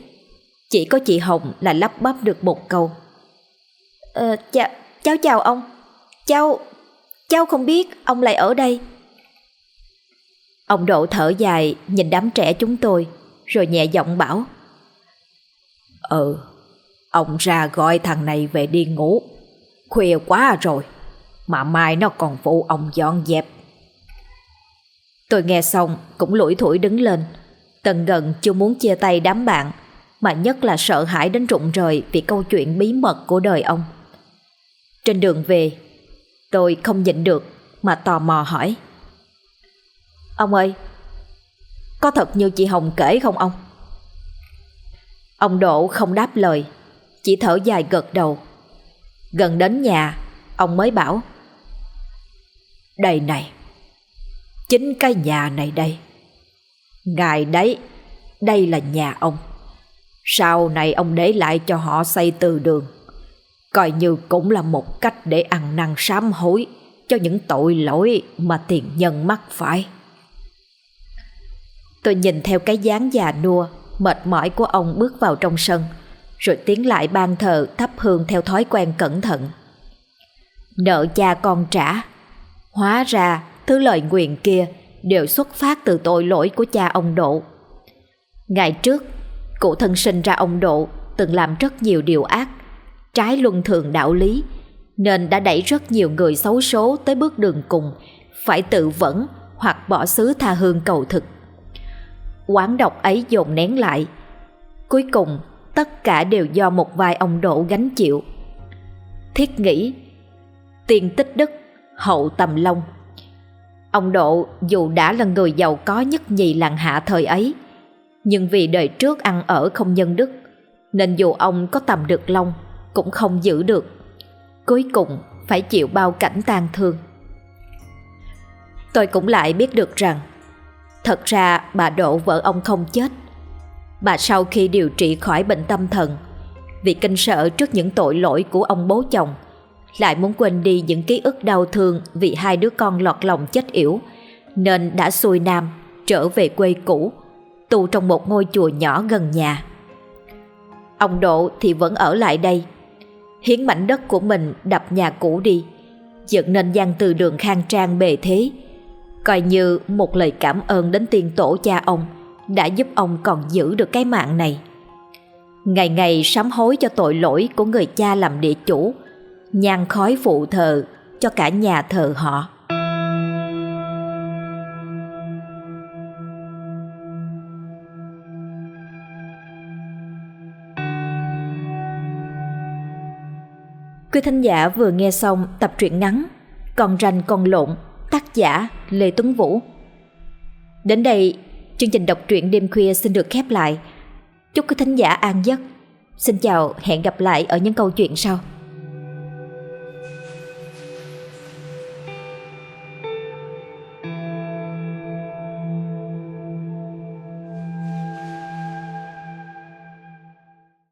Chỉ có chị Hồng là lắp bắp được một câu. Ờ, cháu, cháu chào ông. Cháu Cháu không biết ông lại ở đây. Ông Độ thở dài, nhìn đám trẻ chúng tôi, Rồi nhẹ giọng bảo. Ừ Ông ra gọi thằng này về đi ngủ. Khuya quá rồi, Mà mai nó còn phụ ông dọn dẹp. Tôi nghe xong, cũng lủi thủi đứng lên. Tần gần chưa muốn chia tay đám bạn, Mà nhất là sợ hãi đến rụng rời Vì câu chuyện bí mật của đời ông. Trên đường về, Tôi không nhịn được, Mà tò mò hỏi. Ông ơi, Có thật như chị Hồng kể không ông? Ông Độ không đáp lời, Chỉ thở dài gật đầu. Gần đến nhà, Ông mới bảo, Đây này, Chính cái nhà này đây. Ngài đấy, Đây là nhà ông. Sau này ông để lại cho họ xây từ đường. Coi như cũng là một cách để ăn năn sám hối Cho những tội lỗi mà tiền nhân mắc phải. Tôi nhìn theo cái dáng già nua, Mệt mỏi của ông bước vào trong sân, Rồi tiến lại ban thờ thắp hương theo thói quen cẩn thận. Nợ cha con trả. Hóa ra, thứ lời nguyện kia Đều xuất phát từ tội lỗi của cha ông Độ. Ngày trước, Cụ thân sinh ra ông Độ Từng làm rất nhiều điều ác, Trái luân thường đạo lý, Nên đã đẩy rất nhiều người xấu số Tới bước đường cùng, Phải tự vẫn hoặc bỏ xứ tha hương cầu thực. Quán độc ấy dồn nén lại. Cuối cùng, tất cả đều do một vài ông độ gánh chịu. Thiết nghĩ, Tiền tích đức, Hậu tầm long. Ông Độ dù đã là người giàu có nhất nhì làng hạ thời ấy, Nhưng vì đời trước ăn ở không nhân đức, Nên dù ông có tầm được long, Cũng không giữ được. Cuối cùng, phải chịu bao cảnh tàn thương. Tôi cũng lại biết được rằng Thật ra, bà Độ vợ ông không chết. Bà sau khi điều trị khỏi bệnh tâm thần, Vì kinh sợ trước những tội lỗi của ông bố chồng, Lại muốn quên đi những ký ức đau thương Vì hai đứa con lọt lòng chết yểu, Nên đã xuôi nam, trở về quê cũ Tu trong một ngôi chùa nhỏ gần nhà. Ông Độ thì vẫn ở lại đây. Hiến mảnh đất của mình đập nhà cũ đi, Dựng nên gian từ đường khang trang bề thế coi như một lời cảm ơn đến tiền tổ cha ông đã giúp ông còn giữ được cái mạng này. Ngày ngày sám hối cho tội lỗi của người cha làm địa chủ, nhang khói phụ thờ cho cả nhà thờ họ. Quý thính giả vừa nghe xong tập truyện ngắn Còn rành còn lộn tác giả Lê Tuấn Vũ. Đến đây, chương trình đọc truyện đêm khuya xin được khép lại. Chúc quý thính giả an giấc. Xin chào, hẹn gặp lại ở những câu chuyện sau.